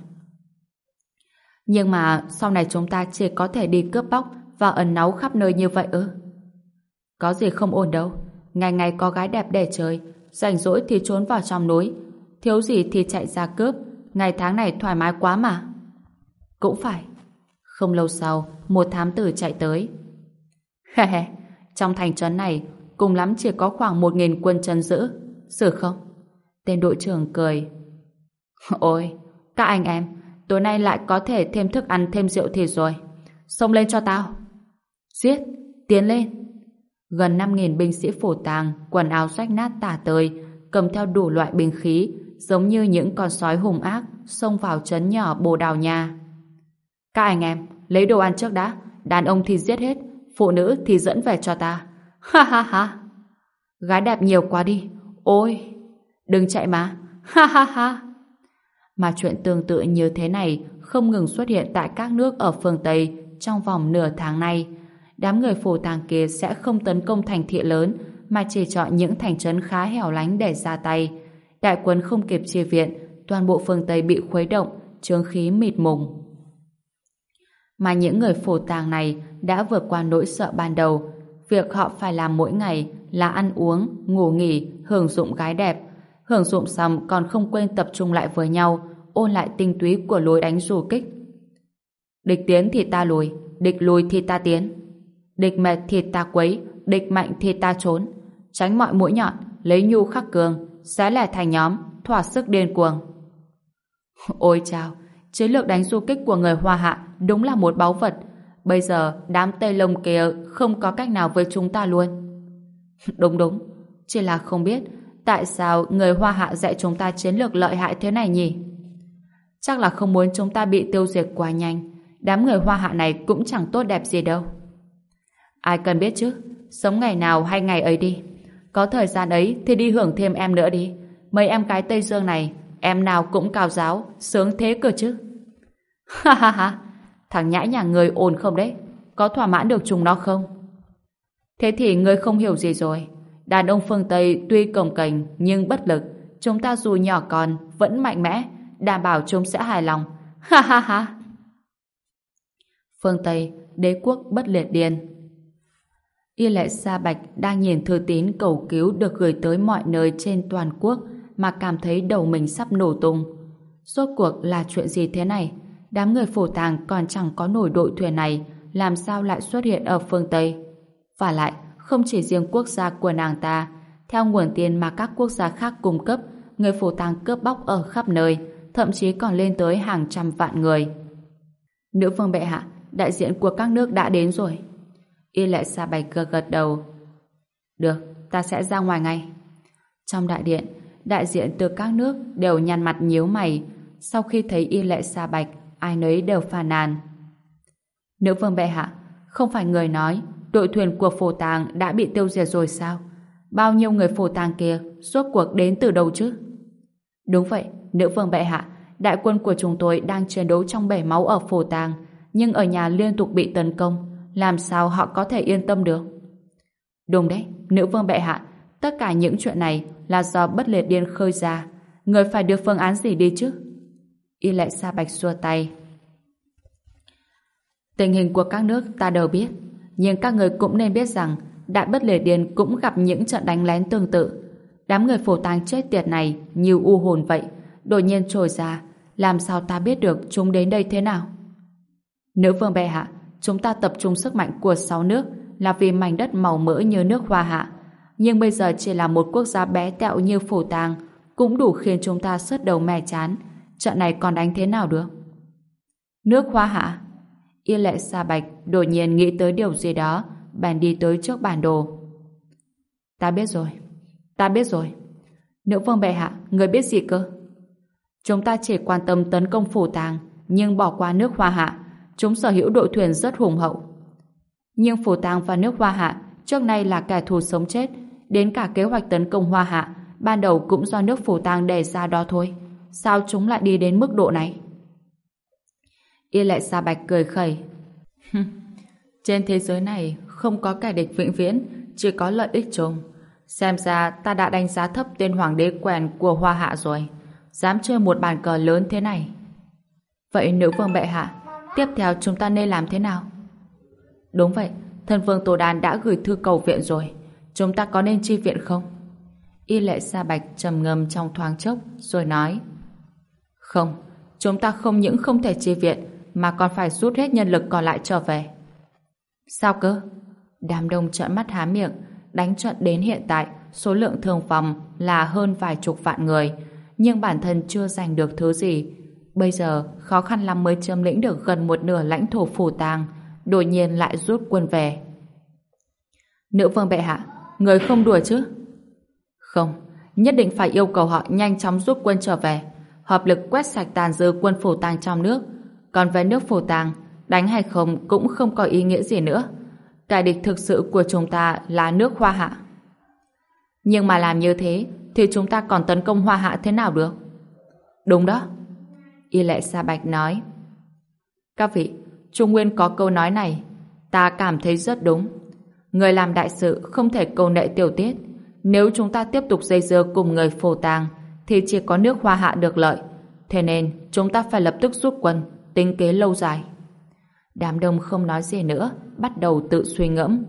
Nhưng mà sau này chúng ta chỉ có thể đi cướp bóc và ẩn náu khắp nơi như vậy ư? Có gì không ổn đâu. Ngày ngày có gái đẹp để chơi, rảnh rỗi thì trốn vào trong núi, thiếu gì thì chạy ra cướp, ngày tháng này thoải mái quá mà. Cũng phải. Không lâu sau, một thám tử chạy tới. Hè hè, trong thành trấn này, cùng lắm chỉ có khoảng một nghìn quân chân giữ. Xử không? Tên đội trưởng cười. Ôi, các anh em, tối nay lại có thể thêm thức ăn thêm rượu thịt rồi. Xông lên cho tao. Giết, tiến lên. Gần 5.000 binh sĩ phổ tàng, quần áo rách nát tả tơi, cầm theo đủ loại binh khí, giống như những con sói hùng ác, xông vào trấn nhỏ Bồ Đào Nha. Các anh em, lấy đồ ăn trước đã, đàn ông thì giết hết, phụ nữ thì dẫn về cho ta. Ha ha ha! Gái đẹp nhiều quá đi, ôi! Đừng chạy mà, ha ha ha! Mà chuyện tương tự như thế này không ngừng xuất hiện tại các nước ở phương Tây trong vòng nửa tháng nay. Đám người phù tàng kia sẽ không tấn công thành thị lớn mà chỉ chọn những thành trấn khá hẻo lánh để ra tay. Đại quân không kịp chia viện, toàn bộ phương Tây bị khuấy động, trướng khí mịt mùng. Mà những người phù tàng này đã vượt qua nỗi sợ ban đầu. Việc họ phải làm mỗi ngày là ăn uống, ngủ nghỉ, hưởng dụng gái đẹp. Hưởng dụng xong còn không quên tập trung lại với nhau, ôn lại tinh túy của lối đánh du kích. Địch tiến thì ta lùi, địch lùi thì ta tiến. Địch mệt thì ta quấy, địch mạnh thì ta trốn. Tránh mọi mũi nhọn, lấy nhu khắc cường, xé lẻ thành nhóm, thỏa sức điên cuồng. [laughs] Ôi chao, chiến lược đánh du kích của người Hoa Hạ đúng là một báu vật. Bây giờ đám Tây Lông kia không có cách nào với chúng ta luôn. [laughs] Đúng đúng, chỉ là không biết tại sao người Hoa Hạ dạy chúng ta chiến lược lợi hại thế này nhỉ? Chắc là không muốn chúng ta bị tiêu diệt quá nhanh. Đám người Hoa Hạ này cũng chẳng tốt đẹp gì đâu. Ai cần biết chứ, sống ngày nào hay ngày ấy đi. Có thời gian ấy thì đi hưởng thêm em nữa đi. Mấy em cái Tây Dương này, em nào cũng cao giáo, sướng thế cơ chứ. [laughs] Ha ha ha, thằng nhãi nhà người ồn không đấy, có thỏa mãn được chúng nó không? Thế thì ngươi không hiểu gì rồi. Đàn ông phương Tây tuy cồng cành nhưng bất lực, chúng ta dù nhỏ con vẫn mạnh mẽ, đảm bảo chúng sẽ hài lòng. Ha ha ha. Phương Tây, đế quốc bất liệt điên. Y lệ Sa Bạch đang nhìn thư tín cầu cứu được gửi tới mọi nơi trên toàn quốc mà cảm thấy đầu mình sắp nổ tung. Rốt cuộc là chuyện gì thế này? Đám người phổ tàng còn chẳng có nổi đội thuyền này, làm sao lại xuất hiện ở phương Tây? Và lại, không chỉ riêng quốc gia của nàng ta, theo nguồn tiền mà các quốc gia khác cung cấp, người phổ tàng cướp bóc ở khắp nơi, thậm chí còn lên tới hàng trăm vạn người. Nữ vương bệ hạ, đại diện của các nước đã đến rồi. Y lệ xa bạch gật gật đầu. Được, ta sẽ ra ngoài ngay. Trong đại điện, đại diện từ các nước đều nhăn mặt nhíu mày. Sau khi thấy y lệ xa bạch, ai nấy đều phàn nàn. Nữ vương bệ hạ, không phải người nói đội thuyền của phổ tàng đã bị tiêu diệt rồi sao? Bao nhiêu người phổ tàng kia suốt cuộc đến từ đâu chứ? Đúng vậy, nữ vương bệ hạ, đại quân của chúng tôi đang chiến đấu trong bể máu ở phổ tàng, nhưng ở nhà liên tục bị tấn công, làm sao họ có thể yên tâm được? Đúng đấy, nữ vương bệ hạ, tất cả những chuyện này là do bất liệt điên khơi ra. Người phải đưa phương án gì đi chứ? Y lệ sa bạch xua tay. Tình hình của các nước ta đều biết, nhưng các người cũng nên biết rằng Đại bất liệt điên cũng gặp những trận đánh lén tương tự. Đám người phổ tang chết tiệt này như u hồn vậy, đột nhiên trồi ra, làm sao ta biết được chúng đến đây thế nào? Nữ vương bệ hạ, chúng ta tập trung sức mạnh của sáu nước là vì mảnh đất màu mỡ như nước hoa hạ. Nhưng bây giờ chỉ là một quốc gia bé tẹo như phổ tàng cũng đủ khiến chúng ta sứt đầu mè chán. Trận này còn đánh thế nào được? Nước hoa hạ? Yên lệ xa bạch đột nhiên nghĩ tới điều gì đó bèn đi tới trước bản đồ. Ta biết rồi. Ta biết rồi. Nữ vương bệ hạ, người biết gì cơ? Chúng ta chỉ quan tâm tấn công phủ tàng, nhưng bỏ qua nước hoa hạ. Chúng sở hữu đội thuyền rất hùng hậu. Nhưng phủ tang và nước hoa hạ trước nay là kẻ thù sống chết. Đến cả kế hoạch tấn công hoa hạ ban đầu cũng do nước phủ tang đề ra đó thôi. sao chúng lại đi đến mức độ này? Y lệ Sa Bạch cười khẩy. Trên thế giới này không có kẻ địch vĩnh viễn, chỉ có lợi ích chung. Xem ra ta đã đánh giá thấp tên hoàng đế quèn của Hoa Hạ rồi. Dám chơi một bàn cờ lớn thế này. Vậy nữ vương bệ hạ, tiếp theo chúng ta nên làm thế nào? Đúng vậy, thần vương Tô Đan đã gửi thư cầu viện rồi. Chúng ta có nên chi viện không? Y lệ Sa Bạch trầm ngâm trong thoáng chốc rồi nói Không, chúng ta không những không thể chi viện mà còn phải rút hết nhân lực còn lại trở về. Sao cơ? Đám đông trợn mắt há miệng đánh trận đến hiện tại số lượng thương vong là hơn vài chục vạn người nhưng bản thân chưa giành được thứ gì. Bây giờ khó khăn lắm mới chiếm lĩnh được gần một nửa lãnh thổ phủ tàng đột nhiên lại rút quân về. Nữ vương bệ hạ người không đùa chứ? Không, nhất định phải yêu cầu họ nhanh chóng rút quân trở về hợp lực quét sạch tàn dư quân phủ tàng trong nước còn về nước phủ tàng đánh hay không cũng không có ý nghĩa gì nữa kẻ địch thực sự của chúng ta là nước hoa hạ. Nhưng mà làm như thế thì chúng ta còn tấn công hoa hạ thế nào được? Đúng đó. Y lệ Sa Bạch nói. Các vị, Trung Nguyên có câu nói này, ta cảm thấy rất đúng. Người làm đại sự không thể cầu nệ tiểu tiết. Nếu chúng ta tiếp tục dây dưa cùng người phổ tàng, thì chỉ có nước hoa hạ được lợi. Thế nên, chúng ta phải lập tức rút quân, tính kế lâu dài. Đám đông không nói gì nữa, bắt đầu tự suy ngẫm.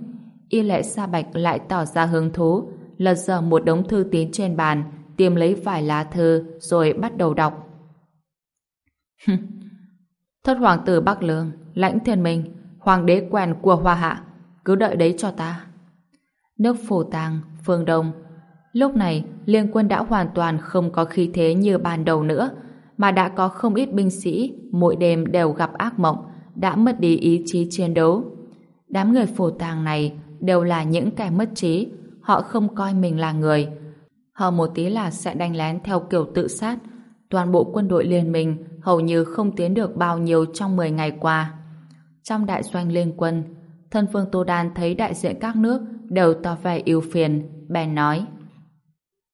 Y lệ sa bạch lại tỏ ra hứng thú, lật dở một đống thư tín trên bàn, tìm lấy vài lá thư, rồi bắt đầu đọc. [laughs] Thất hoàng tử Bắc Lương, lãnh thiên minh, hoàng đế quen của Hoa Hạ, cứ đợi đấy cho ta. Nước phổ tàng, phương Đông. Lúc này, liên quân đã hoàn toàn không có khí thế như ban đầu nữa, mà đã có không ít binh sĩ mỗi đêm đều gặp ác mộng, đã mất đi ý chí chiến đấu. Đám người phổ tàng này đều là những kẻ mất trí, họ không coi mình là người. Họ một tí là sẽ đánh lén theo kiểu tự sát. Toàn bộ quân đội liên minh hầu như không tiến được bao nhiêu trong 10 ngày qua. Trong đại doanh liên quân, thân vương Tô Đan thấy đại diện các nước đều tỏ vẻ yêu phiền, bèn nói.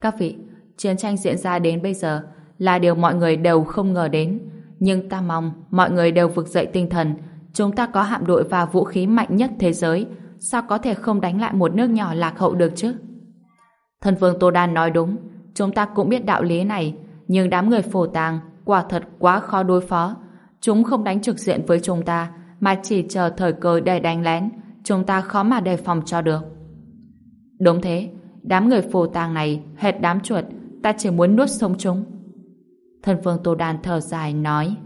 Các vị, chiến tranh diễn ra đến bây giờ là điều mọi người đều không ngờ đến. Nhưng ta mong mọi người đều vực dậy tinh thần. Chúng ta có hạm đội và vũ khí mạnh nhất thế giới. Sao có thể không đánh lại một nước nhỏ lạc hậu được chứ? Thần vương Tô Đan nói đúng. Chúng ta cũng biết đạo lý này. Nhưng đám người phổ tàng quả thật quá khó đối phó. Chúng không đánh trực diện với chúng ta mà chỉ chờ thời cơ để đánh lén. Chúng ta khó mà đề phòng cho được. Đúng thế. Đám người phổ tàng này hệt đám chuột ta chỉ muốn nuốt sống chúng. Thần vương Tô Đan thở dài nói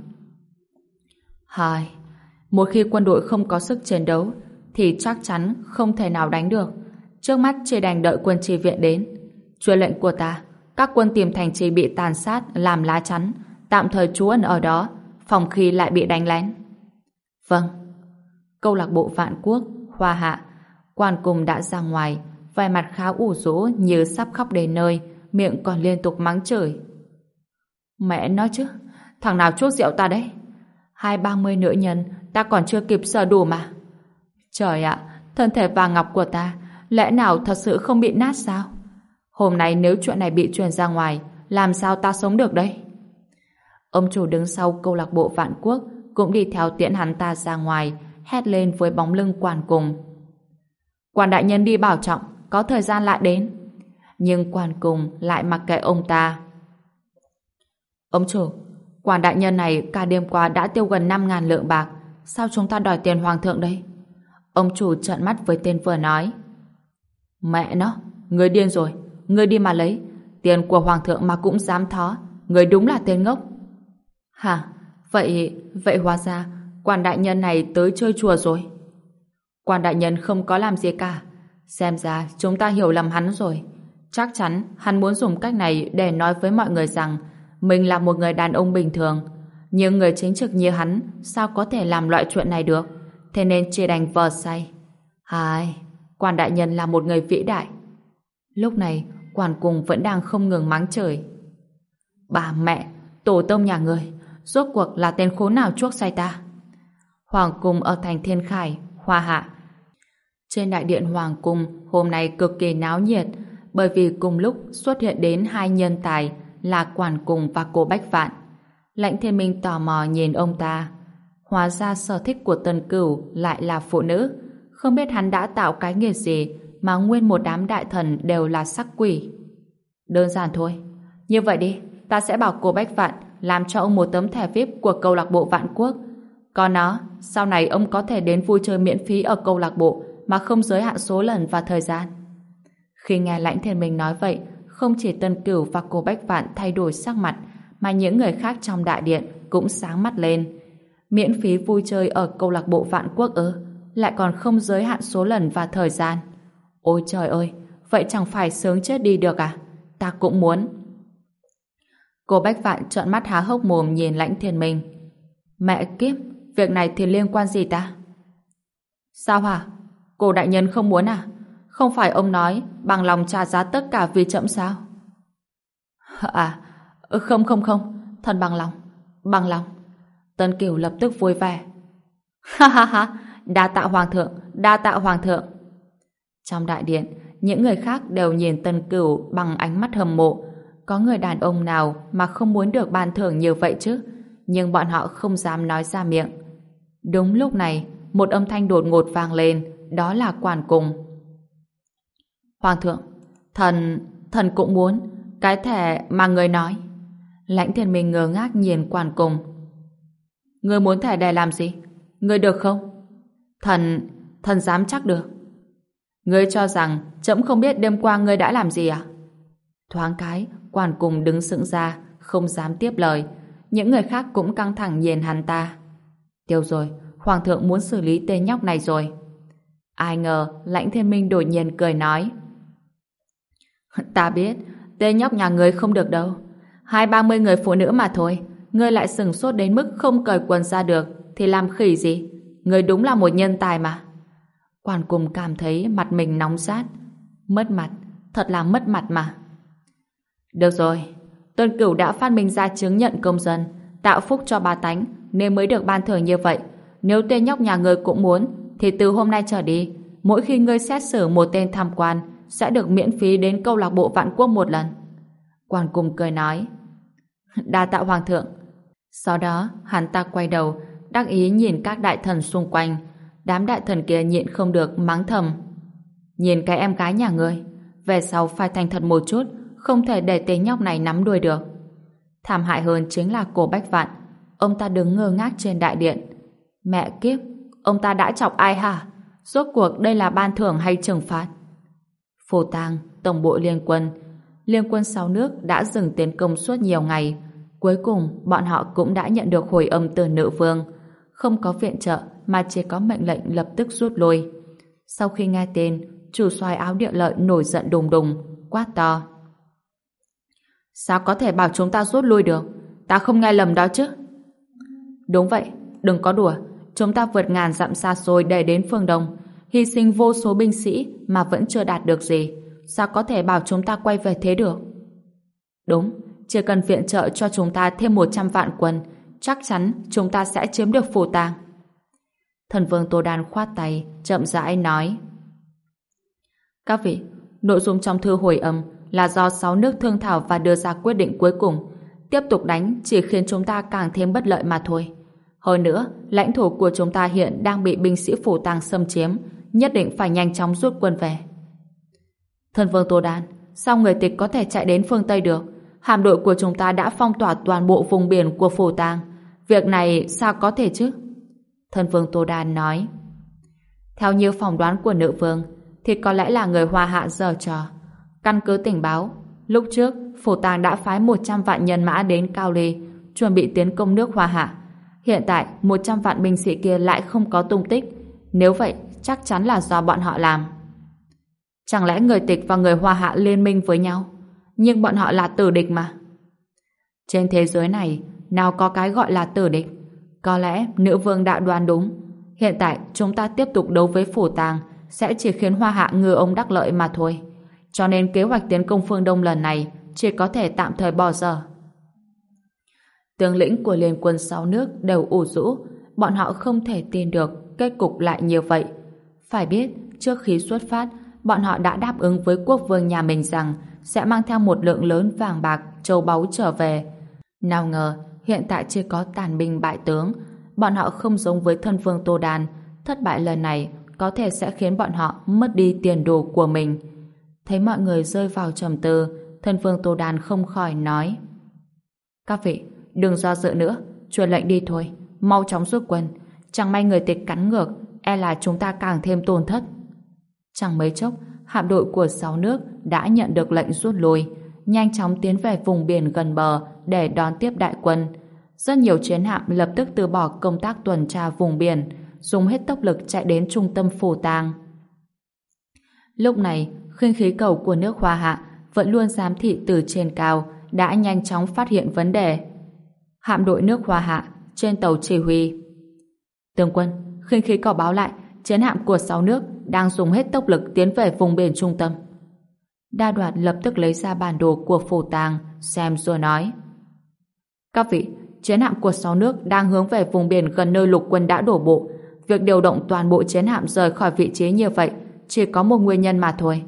Hai, một khi quân đội không có sức chiến đấu thì chắc chắn không thể nào đánh được. Trước mắt chỉ đành đợi quân tri viện đến. Truyền lệnh của ta, các quân tìm thành trì bị tàn sát làm lá chắn, tạm thời trú ẩn ở đó, phòng khi lại bị đánh lén. Vâng. Câu lạc bộ Vạn Quốc, Hoa Hạ, quan cùng đã ra ngoài, vài mặt khá ủ rũ như sắp khóc đến nơi, miệng còn liên tục mắng chửi. Mẹ nói chứ, thằng nào chốt rượu ta đấy? Hai ba mươi nữ nhân, ta còn chưa kịp sờ đủ mà. Trời ạ, thân thể vàng ngọc của ta, lẽ nào thật sự không bị nát sao? Hôm nay nếu chuyện này bị truyền ra ngoài, làm sao ta sống được đây? Ông chủ đứng sau câu lạc bộ vạn quốc cũng đi theo tiễn hắn ta ra ngoài, hét lên với bóng lưng quan cùng. Quan đại nhân đi bảo trọng, có thời gian lại đến. Nhưng quan cùng lại mặc kệ ông ta. Ông chủ, quản đại nhân này cả đêm qua đã tiêu gần 5.000 lượng bạc. Sao chúng ta đòi tiền hoàng thượng đây? Ông chủ trợn mắt với tên vừa nói. Mẹ nó, người điên rồi. Người đi mà lấy. Tiền của hoàng thượng mà cũng dám thó. Người đúng là tên ngốc. Hả? Vậy, vậy hóa ra quan đại nhân này tới chơi chùa rồi. Quan đại nhân không có làm gì cả. Xem ra chúng ta hiểu lầm hắn rồi. Chắc chắn hắn muốn dùng cách này để nói với mọi người rằng mình là một người đàn ông bình thường. Nhưng người chính trực như hắn sao có thể làm loại chuyện này được? Thế nên chỉ đành vờ say. Hai, quan đại nhân là một người vĩ đại. Lúc này, quản cùng vẫn đang không ngừng mắng trời. Bà mẹ, tổ tông nhà người, rốt cuộc là tên khốn nào chuốc say ta? Hoàng cung ở thành Thiên Khải, Hoa Hạ. Trên đại điện Hoàng cung hôm nay cực kỳ náo nhiệt bởi vì cùng lúc xuất hiện đến hai nhân tài là quản cùng và cô Bách Vạn. Lãnh thiên minh tò mò nhìn ông ta. Hóa ra sở thích của Tần cửu lại là phụ nữ. Không biết hắn đã tạo cái nghề gì mà nguyên một đám đại thần đều là sắc quỷ. Đơn giản thôi. Như vậy đi, ta sẽ bảo cô Bách Vạn làm cho ông một tấm thẻ VIP của câu lạc bộ Vạn Quốc. Còn nó, sau này ông có thể đến vui chơi miễn phí ở câu lạc bộ mà không giới hạn số lần và thời gian. Khi nghe Lãnh Thiên Minh nói vậy, không chỉ Tân Cửu và cô Bách Vạn thay đổi sắc mặt, mà những người khác trong đại điện cũng sáng mắt lên. Miễn phí vui chơi ở câu lạc bộ Vạn Quốc ư? Lại còn không giới hạn số lần và thời gian. Ôi trời ơi, vậy chẳng phải sướng chết đi được à? Ta cũng muốn. Cô Bách Vạn trợn mắt há hốc mồm nhìn Lãnh Thiên Minh. Mẹ kiếp, việc này thì liên quan gì ta? Sao hả? Cô đại nhân không muốn à? Không phải ông nói bằng lòng trả giá tất cả vì chậm sao? À, không không không, thần bằng lòng, bằng lòng. Tân Kiều lập tức vui vẻ. Ha ha ha, đa tạ hoàng thượng, đa tạ hoàng thượng. Trong đại điện, những người khác đều nhìn Tân Cửu bằng ánh mắt hâm mộ. Có người đàn ông nào mà không muốn được ban thưởng như vậy chứ? Nhưng bọn họ không dám nói ra miệng. Đúng lúc này, một âm thanh đột ngột vang lên, đó là quản cùng. Hoàng thượng, thần, thần cũng muốn, cái thẻ mà người nói. Lãnh thiên minh ngơ ngác nhìn quản cùng. Người muốn thẻ để làm gì? Người được không? Thần, thần dám chắc được. Ngươi cho rằng trẫm không biết đêm qua ngươi đã làm gì à? Thoáng cái, quản cùng đứng sững ra, không dám tiếp lời. Những người khác cũng căng thẳng nhìn hắn ta. Tiêu rồi, Hoàng thượng muốn xử lý tên nhóc này rồi. Ai ngờ, lãnh thiên minh đột nhiên cười nói. [laughs] Ta biết, tên nhóc nhà ngươi không được đâu. Hai ba mươi người phụ nữ mà thôi. Ngươi lại sừng sốt đến mức không cởi quần ra được, thì làm khỉ gì? Ngươi đúng là một nhân tài mà. Quản cùng cảm thấy mặt mình nóng rát. Mất mặt, thật là mất mặt mà. Được rồi, Tuân Cửu đã phát minh ra chứng nhận công dân, tạo phúc cho bà tánh, nên mới được ban thưởng như vậy. Nếu tên nhóc nhà ngươi cũng muốn, thì từ hôm nay trở đi, mỗi khi ngươi xét xử một tên tham quan, sẽ được miễn phí đến câu lạc bộ vạn quốc một lần. Quan cung cười nói, đa tạ hoàng thượng. Sau đó, hắn ta quay đầu, đắc ý nhìn các đại thần xung quanh, Đám đại thần kia nhịn không được mắng thầm. Nhìn cái em gái nhà ngươi, về sau phải thành thật một chút, không thể để tên nhóc này nắm đuôi được. Thảm hại hơn chính là cổ Bách Vạn. Ông ta đứng ngơ ngác trên đại điện. Mẹ kiếp, ông ta đã chọc ai hả? Rốt cuộc đây là ban thưởng hay trừng phạt? Phổ Tang, Tổng bộ Liên quân, Liên quân sáu nước đã dừng tiến công suốt nhiều ngày. Cuối cùng, bọn họ cũng đã nhận được hồi âm từ nữ vương. Không có viện trợ, mà chỉ có mệnh lệnh lập tức rút lui. Sau khi nghe tên, chủ xoài áo địa lợi nổi giận đùng đùng, quát to. Sao có thể bảo chúng ta rút lui được? Ta không nghe lầm đó chứ? Đúng vậy, đừng có đùa. Chúng ta vượt ngàn dặm xa xôi để đến phương Đông, hy sinh vô số binh sĩ mà vẫn chưa đạt được gì. Sao có thể bảo chúng ta quay về thế được? Đúng, chỉ cần viện trợ cho chúng ta thêm 100 vạn quân, chắc chắn chúng ta sẽ chiếm được phủ tàng. Thần vương Tô Đan khoát tay, chậm rãi nói. Các vị, nội dung trong thư hồi âm là do sáu nước thương thảo và đưa ra quyết định cuối cùng. Tiếp tục đánh chỉ khiến chúng ta càng thêm bất lợi mà thôi. Hơn nữa, lãnh thổ của chúng ta hiện đang bị binh sĩ phủ tàng xâm chiếm, nhất định phải nhanh chóng rút quân về. Thần vương Tô Đan, sao người tịch có thể chạy đến phương Tây được? Hàm đội của chúng ta đã phong tỏa toàn bộ vùng biển của phủ tàng. Việc này sao có thể chứ? thân vương Tô Đan nói Theo như phỏng đoán của nữ vương, thì có lẽ là người Hoa Hạ giờ trò. Căn cứ tình báo, lúc trước Phủ Tàng đã phái 100 vạn nhân mã đến Cao Ly, chuẩn bị tiến công nước Hoa Hạ. Hiện tại 100 vạn binh sĩ kia lại không có tung tích. Nếu vậy, chắc chắn là do bọn họ làm. Chẳng lẽ người tịch và người Hoa Hạ liên minh với nhau? Nhưng bọn họ là tử địch mà. Trên thế giới này nào có cái gọi là tử địch? Có lẽ nữ vương đã đoán đúng. Hiện tại chúng ta tiếp tục đấu với phủ tàng sẽ chỉ khiến hoa hạ ngư ông đắc lợi mà thôi. Cho nên kế hoạch tiến công phương Đông lần này chỉ có thể tạm thời bỏ dở. Tướng lĩnh của liên quân sáu nước đều ủ rũ, bọn họ không thể tin được kết cục lại như vậy. Phải biết, trước khi xuất phát, bọn họ đã đáp ứng với quốc vương nhà mình rằng sẽ mang theo một lượng lớn vàng bạc, châu báu trở về. Nào ngờ, hiện tại chỉ có tàn binh bại tướng. Bọn họ không giống với thân vương Tô Đàn. Thất bại lần này có thể sẽ khiến bọn họ mất đi tiền đồ của mình. Thấy mọi người rơi vào trầm tư, thân vương Tô Đàn không khỏi nói. Các vị, đừng do dự nữa, truyền lệnh đi thôi, mau chóng rút quân. Chẳng may người tịch cắn ngược, e là chúng ta càng thêm tổn thất. Chẳng mấy chốc, hạm đội của sáu nước đã nhận được lệnh rút lui, nhanh chóng tiến về vùng biển gần bờ để đón tiếp đại quân. Rất nhiều chiến hạm lập tức từ bỏ công tác tuần tra vùng biển, dùng hết tốc lực chạy đến trung tâm phủ tang. Lúc này, khinh khí cầu của nước Hoa Hạ vẫn luôn giám thị từ trên cao đã nhanh chóng phát hiện vấn đề. Hạm đội nước Hoa Hạ trên tàu chỉ huy. Tướng quân, khinh khí cầu báo lại chiến hạm của sáu nước đang dùng hết tốc lực tiến về vùng biển trung tâm. Đa đoạt lập tức lấy ra bản đồ của phủ tàng, xem rồi nói. Các vị, chiến hạm của sáu nước đang hướng về vùng biển gần nơi lục quân đã đổ bộ. Việc điều động toàn bộ chiến hạm rời khỏi vị trí như vậy chỉ có một nguyên nhân mà thôi.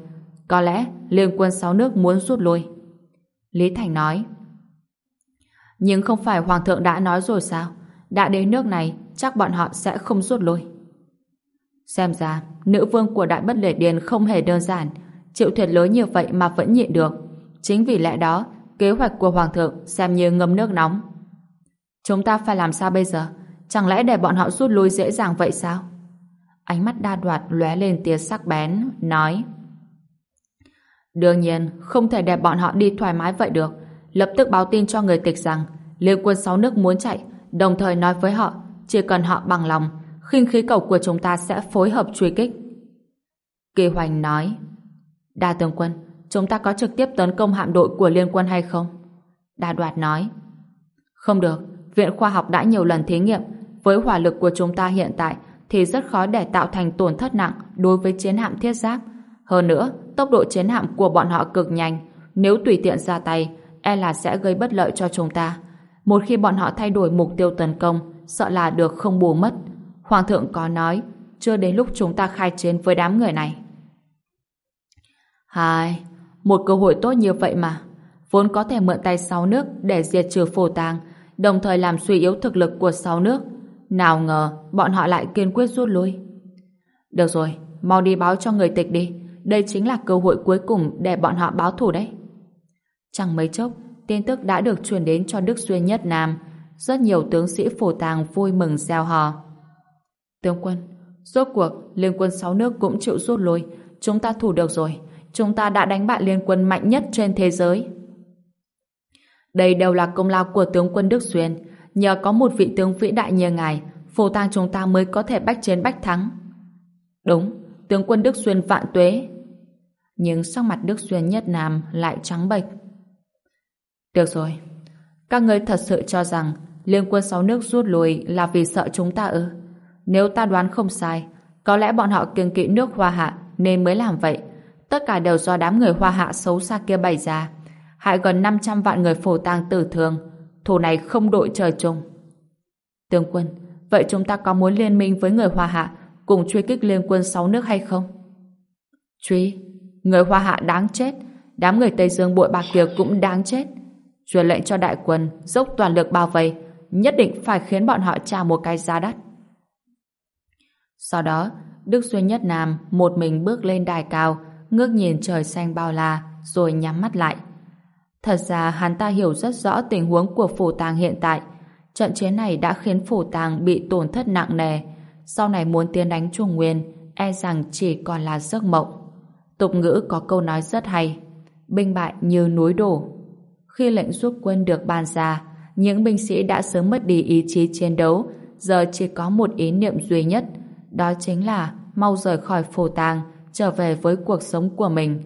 Có lẽ liên quân sáu nước muốn rút lui. Lý Thành nói. Nhưng không phải Hoàng thượng đã nói rồi sao? Đã đến nước này, chắc bọn họ sẽ không rút lui. Xem ra, nữ vương của Đại Bất Lệ Điền không hề đơn giản, chịu thiệt lớn như vậy mà vẫn nhịn được. Chính vì lẽ đó, kế hoạch của Hoàng thượng xem như ngâm nước nóng. Chúng ta phải làm sao bây giờ? Chẳng lẽ để bọn họ rút lui dễ dàng vậy sao? Ánh mắt đa đoạt lóe lên tia sắc bén, nói Đương nhiên, không thể để bọn họ đi thoải mái vậy được. Lập tức báo tin cho người tịch rằng Liên quân sáu nước muốn chạy, đồng thời nói với họ chỉ cần họ bằng lòng khinh khí cầu của chúng ta sẽ phối hợp truy kích. Kỳ Hoành nói Đa tướng quân, chúng ta có trực tiếp tấn công hạm đội của liên quân hay không? Đa đoạt nói Không được, Viện Khoa học đã nhiều lần thí nghiệm với hỏa lực của chúng ta hiện tại thì rất khó để tạo thành tổn thất nặng đối với chiến hạm thiết giáp. Hơn nữa, tốc độ chiến hạm của bọn họ cực nhanh nếu tùy tiện ra tay e là sẽ gây bất lợi cho chúng ta. Một khi bọn họ thay đổi mục tiêu tấn công sợ là được không bù mất Hoàng thượng có nói chưa đến lúc chúng ta khai chiến với đám người này. Hai, một cơ hội tốt như vậy mà. Vốn có thể mượn tay sáu nước để diệt trừ phổ tàng, đồng thời làm suy yếu thực lực của sáu nước. Nào ngờ, bọn họ lại kiên quyết rút lui. Được rồi, mau đi báo cho người tịch đi. Đây chính là cơ hội cuối cùng để bọn họ báo thù đấy. Chẳng mấy chốc, tin tức đã được truyền đến cho Đức Xuyên Nhất Nam. Rất nhiều tướng sĩ phổ tàng vui mừng gieo hò. Tướng quân, rốt cuộc liên quân sáu nước cũng chịu rút lui. Chúng ta thủ được rồi. Chúng ta đã đánh bại liên quân mạnh nhất trên thế giới. Đây đều là công lao của tướng quân Đức Xuyên. Nhờ có một vị tướng vĩ đại như ngài, phù tang chúng ta mới có thể bách chiến bách thắng. Đúng, tướng quân Đức Xuyên vạn tuế. Nhưng sắc mặt Đức Xuyên nhất nam lại trắng bệch. Được rồi, các ngươi thật sự cho rằng liên quân sáu nước rút lui là vì sợ chúng ta ư? Nếu ta đoán không sai, có lẽ bọn họ kiêng kỵ nước hoa hạ nên mới làm vậy. Tất cả đều do đám người hoa hạ xấu xa kia bày ra. Hại gần 500 vạn người phổ tang tử thương. Thù này không đội trời chung. Tướng quân, vậy chúng ta có muốn liên minh với người hoa hạ cùng truy kích liên quân sáu nước hay không? Truy? Người hoa hạ đáng chết. Đám người Tây Dương bội bạc kia cũng đáng chết. Truyền lệnh cho đại quân dốc toàn lực bao vây nhất định phải khiến bọn họ trả một cái giá đắt. Sau đó, Đức Duy Nhất Nam một mình bước lên đài cao, ngước nhìn trời xanh bao la, rồi nhắm mắt lại. Thật ra hắn ta hiểu rất rõ tình huống của phủ tàng hiện tại. Trận chiến này đã khiến phủ tàng bị tổn thất nặng nề. Sau này muốn tiến đánh Trung Nguyên, e rằng chỉ còn là giấc mộng. Tục ngữ có câu nói rất hay. Binh bại như núi đổ. Khi lệnh rút quân được ban ra, những binh sĩ đã sớm mất đi ý chí chiến đấu, giờ chỉ có một ý niệm duy nhất – đó chính là mau rời khỏi phổ tàng, trở về với cuộc sống của mình.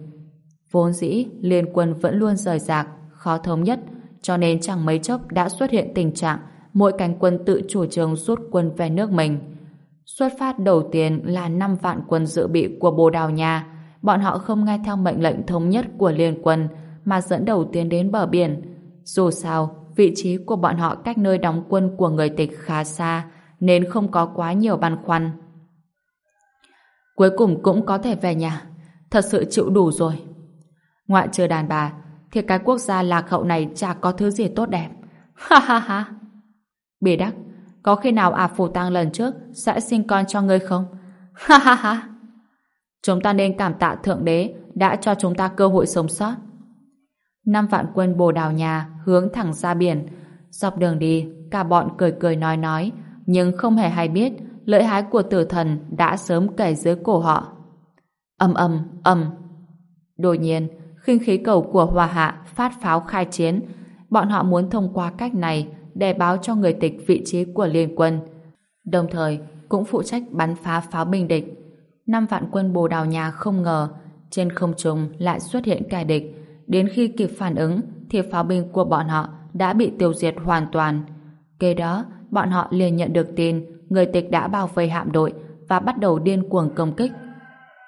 Vốn dĩ, liên quân vẫn luôn rời rạc, khó thống nhất, cho nên chẳng mấy chốc đã xuất hiện tình trạng mỗi cánh quân tự chủ trương rút quân về nước mình. Xuất phát đầu tiên là 5 vạn quân dự bị của Bồ Đào Nha. Bọn họ không nghe theo mệnh lệnh thống nhất của liên quân mà dẫn đầu tiến đến bờ biển. Dù sao, vị trí của bọn họ cách nơi đóng quân của người tịch khá xa nên không có quá nhiều băn khoăn. Cuối cùng cũng có thể về nhà. Thật sự chịu đủ rồi. Ngoại trừ đàn bà, thì cái quốc gia lạc hậu này chả có thứ gì tốt đẹp. [laughs] Ha ha ha! Bì đắc, có khi nào à phù tang lần trước sẽ sinh con cho ngươi không? [laughs] Ha ha ha! Chúng ta nên cảm tạ Thượng Đế đã cho chúng ta cơ hội sống sót. Năm vạn quân bồ đào nhà hướng thẳng ra biển. Dọc đường đi, cả bọn cười cười nói nói, nhưng không hề hay biết lợi hái của tử thần đã sớm kể dưới cổ họ. Âm âm, âm. Đột nhiên, khinh khí cầu của Hòa Hạ phát pháo khai chiến. Bọn họ muốn thông qua cách này để báo cho người tịch vị trí của liên quân. Đồng thời, cũng phụ trách bắn phá pháo binh địch. Năm vạn quân Bồ Đào Nha không ngờ trên không trung lại xuất hiện kẻ địch. Đến khi kịp phản ứng thì pháo binh của bọn họ đã bị tiêu diệt hoàn toàn. Kế đó, bọn họ liền nhận được tin người tịch đã bao vây hạm đội và bắt đầu điên cuồng công kích.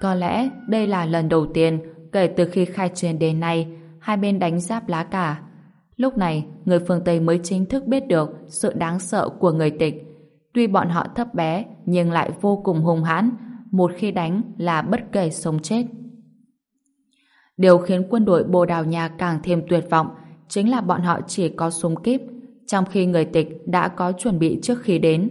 Có lẽ đây là lần đầu tiên kể từ khi khai chiến đến nay hai bên đánh giáp lá cả. Lúc này, người phương Tây mới chính thức biết được sự đáng sợ của người tịch. Tuy bọn họ thấp bé, nhưng lại vô cùng hung hãn, một khi đánh là bất kể sống chết. Điều khiến quân đội Bồ Đào Nha càng thêm tuyệt vọng chính là bọn họ chỉ có súng kíp, trong khi người tịch đã có chuẩn bị trước khi đến.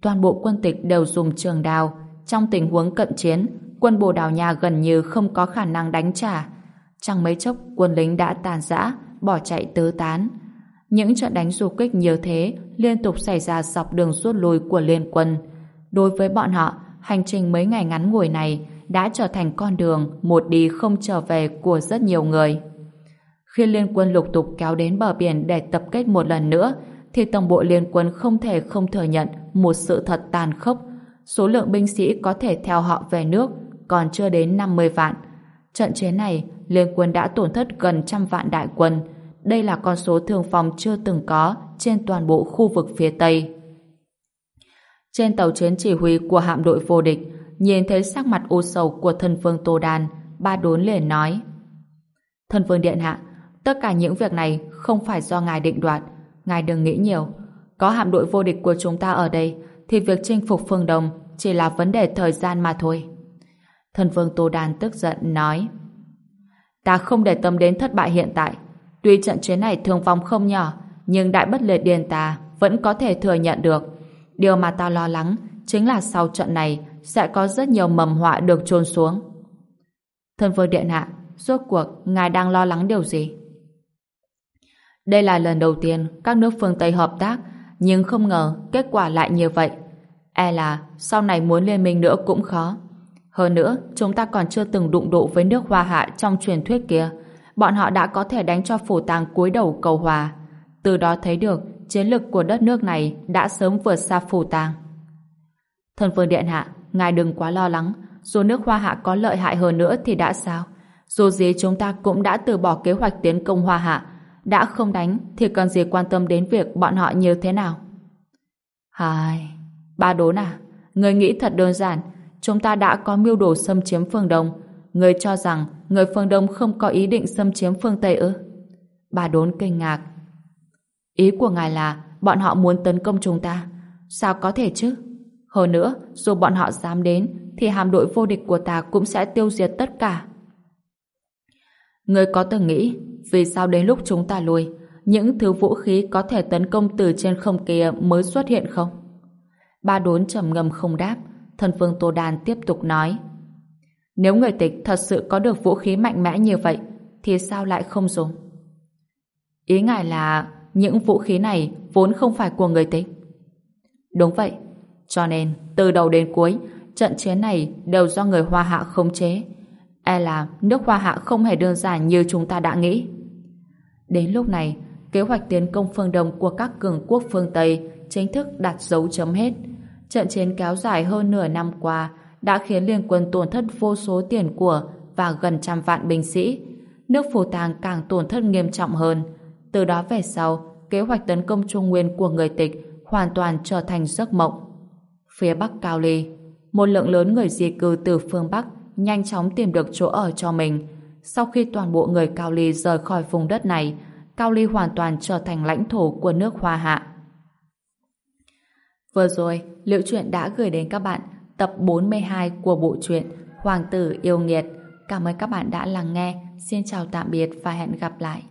Toàn bộ quân tịch đều dùng trường đào Trong tình huống cận chiến, quân Bồ Đào Nha gần như không có khả năng đánh trả. Chẳng mấy chốc, quân lính đã tàn rã, bỏ chạy tứ tán. Những trận đánh du kích như thế liên tục xảy ra dọc đường rút lui của liên quân. Đối với bọn họ, hành trình mấy ngày ngắn ngủi này đã trở thành con đường một đi không trở về của rất nhiều người. Khi liên quân lục tục kéo đến bờ biển để tập kết một lần nữa, thì tổng bộ liên quân không thể không thừa nhận một sự thật tàn khốc. Số lượng binh sĩ có thể theo họ về nước còn chưa đến 50 vạn. Trận chiến này, liên quân đã tổn thất gần trăm vạn đại quân. Đây là con số thương vong chưa từng có trên toàn bộ khu vực phía Tây. Trên tàu chiến chỉ huy của hạm đội vô địch, nhìn thấy sắc mặt u sầu của thân vương Tô Đan, ba đốn liền nói. Thân vương Điện Hạ, tất cả những việc này không phải do ngài định đoạt. Ngài đừng nghĩ nhiều. Có hạm đội vô địch của chúng ta ở đây, thì việc chinh phục phương Đông chỉ là vấn đề thời gian mà thôi. Thần vương Tô Đan tức giận nói Ta không để tâm đến thất bại hiện tại. Tuy trận chiến này thương vong không nhỏ, nhưng đại bất liệt điền ta vẫn có thể thừa nhận được. Điều mà ta lo lắng chính là sau trận này sẽ có rất nhiều mầm họa được trôn xuống. Thần vương Điện Hạ, rốt cuộc ngài đang lo lắng điều gì? Đây là lần đầu tiên các nước phương Tây hợp tác, nhưng không ngờ kết quả lại như vậy. E là sau này muốn liên minh nữa cũng khó. Hơn nữa, chúng ta còn chưa từng đụng độ với nước Hoa Hạ trong truyền thuyết kia. Bọn họ đã có thể đánh cho phủ tàng cúi đầu cầu hòa. Từ đó thấy được chiến lực của đất nước này đã sớm vượt xa phủ tàng. Thần vương Điện Hạ, ngài đừng quá lo lắng. Dù nước Hoa Hạ có lợi hại hơn nữa thì đã sao? Dù gì chúng ta cũng đã từ bỏ kế hoạch tiến công Hoa Hạ. Đã không đánh thì cần gì quan tâm đến việc bọn họ như thế nào? Hai... Ba đốn à? Người nghĩ thật đơn giản chúng ta đã có mưu đồ xâm chiếm phương Đông. Người cho rằng người phương Đông không có ý định xâm chiếm phương Tây ư? Bà đốn kinh ngạc. Ý của ngài là bọn họ muốn tấn công chúng ta. Sao có thể chứ? Hơn nữa, dù bọn họ dám đến, thì hàm đội vô địch của ta cũng sẽ tiêu diệt tất cả. Người có từng nghĩ, vì sao đến lúc chúng ta lùi, những thứ vũ khí có thể tấn công từ trên không kia mới xuất hiện không? Ba đốn trầm ngâm không đáp, thần vương Tô Đan tiếp tục nói. Nếu người tịch thật sự có được vũ khí mạnh mẽ như vậy, thì sao lại không dùng? Ý ngài là những vũ khí này vốn không phải của người tịch. Đúng vậy. Cho nên, từ đầu đến cuối, trận chiến này đều do người Hoa Hạ khống chế. E là nước Hoa Hạ không hề đơn giản như chúng ta đã nghĩ. Đến lúc này, kế hoạch tiến công phương Đông của các cường quốc phương Tây chính thức đặt dấu chấm hết. Trận chiến kéo dài hơn nửa năm qua đã khiến liên quân tổn thất vô số tiền của và gần trăm vạn binh sĩ. Nước phù tàng càng tổn thất nghiêm trọng hơn. Từ đó về sau, kế hoạch tấn công Trung Nguyên của người tịch hoàn toàn trở thành giấc mộng. Phía Bắc Cao Ly, một lượng lớn người di cư từ phương Bắc nhanh chóng tìm được chỗ ở cho mình. Sau khi toàn bộ người Cao Ly rời khỏi vùng đất này, Cao Ly hoàn toàn trở thành lãnh thổ của nước Hoa Hạ. Vừa rồi, Liệu Chuyện đã gửi đến các bạn tập 42 của bộ truyện Hoàng tử yêu nghiệt. Cảm ơn các bạn đã lắng nghe. Xin chào tạm biệt và hẹn gặp lại.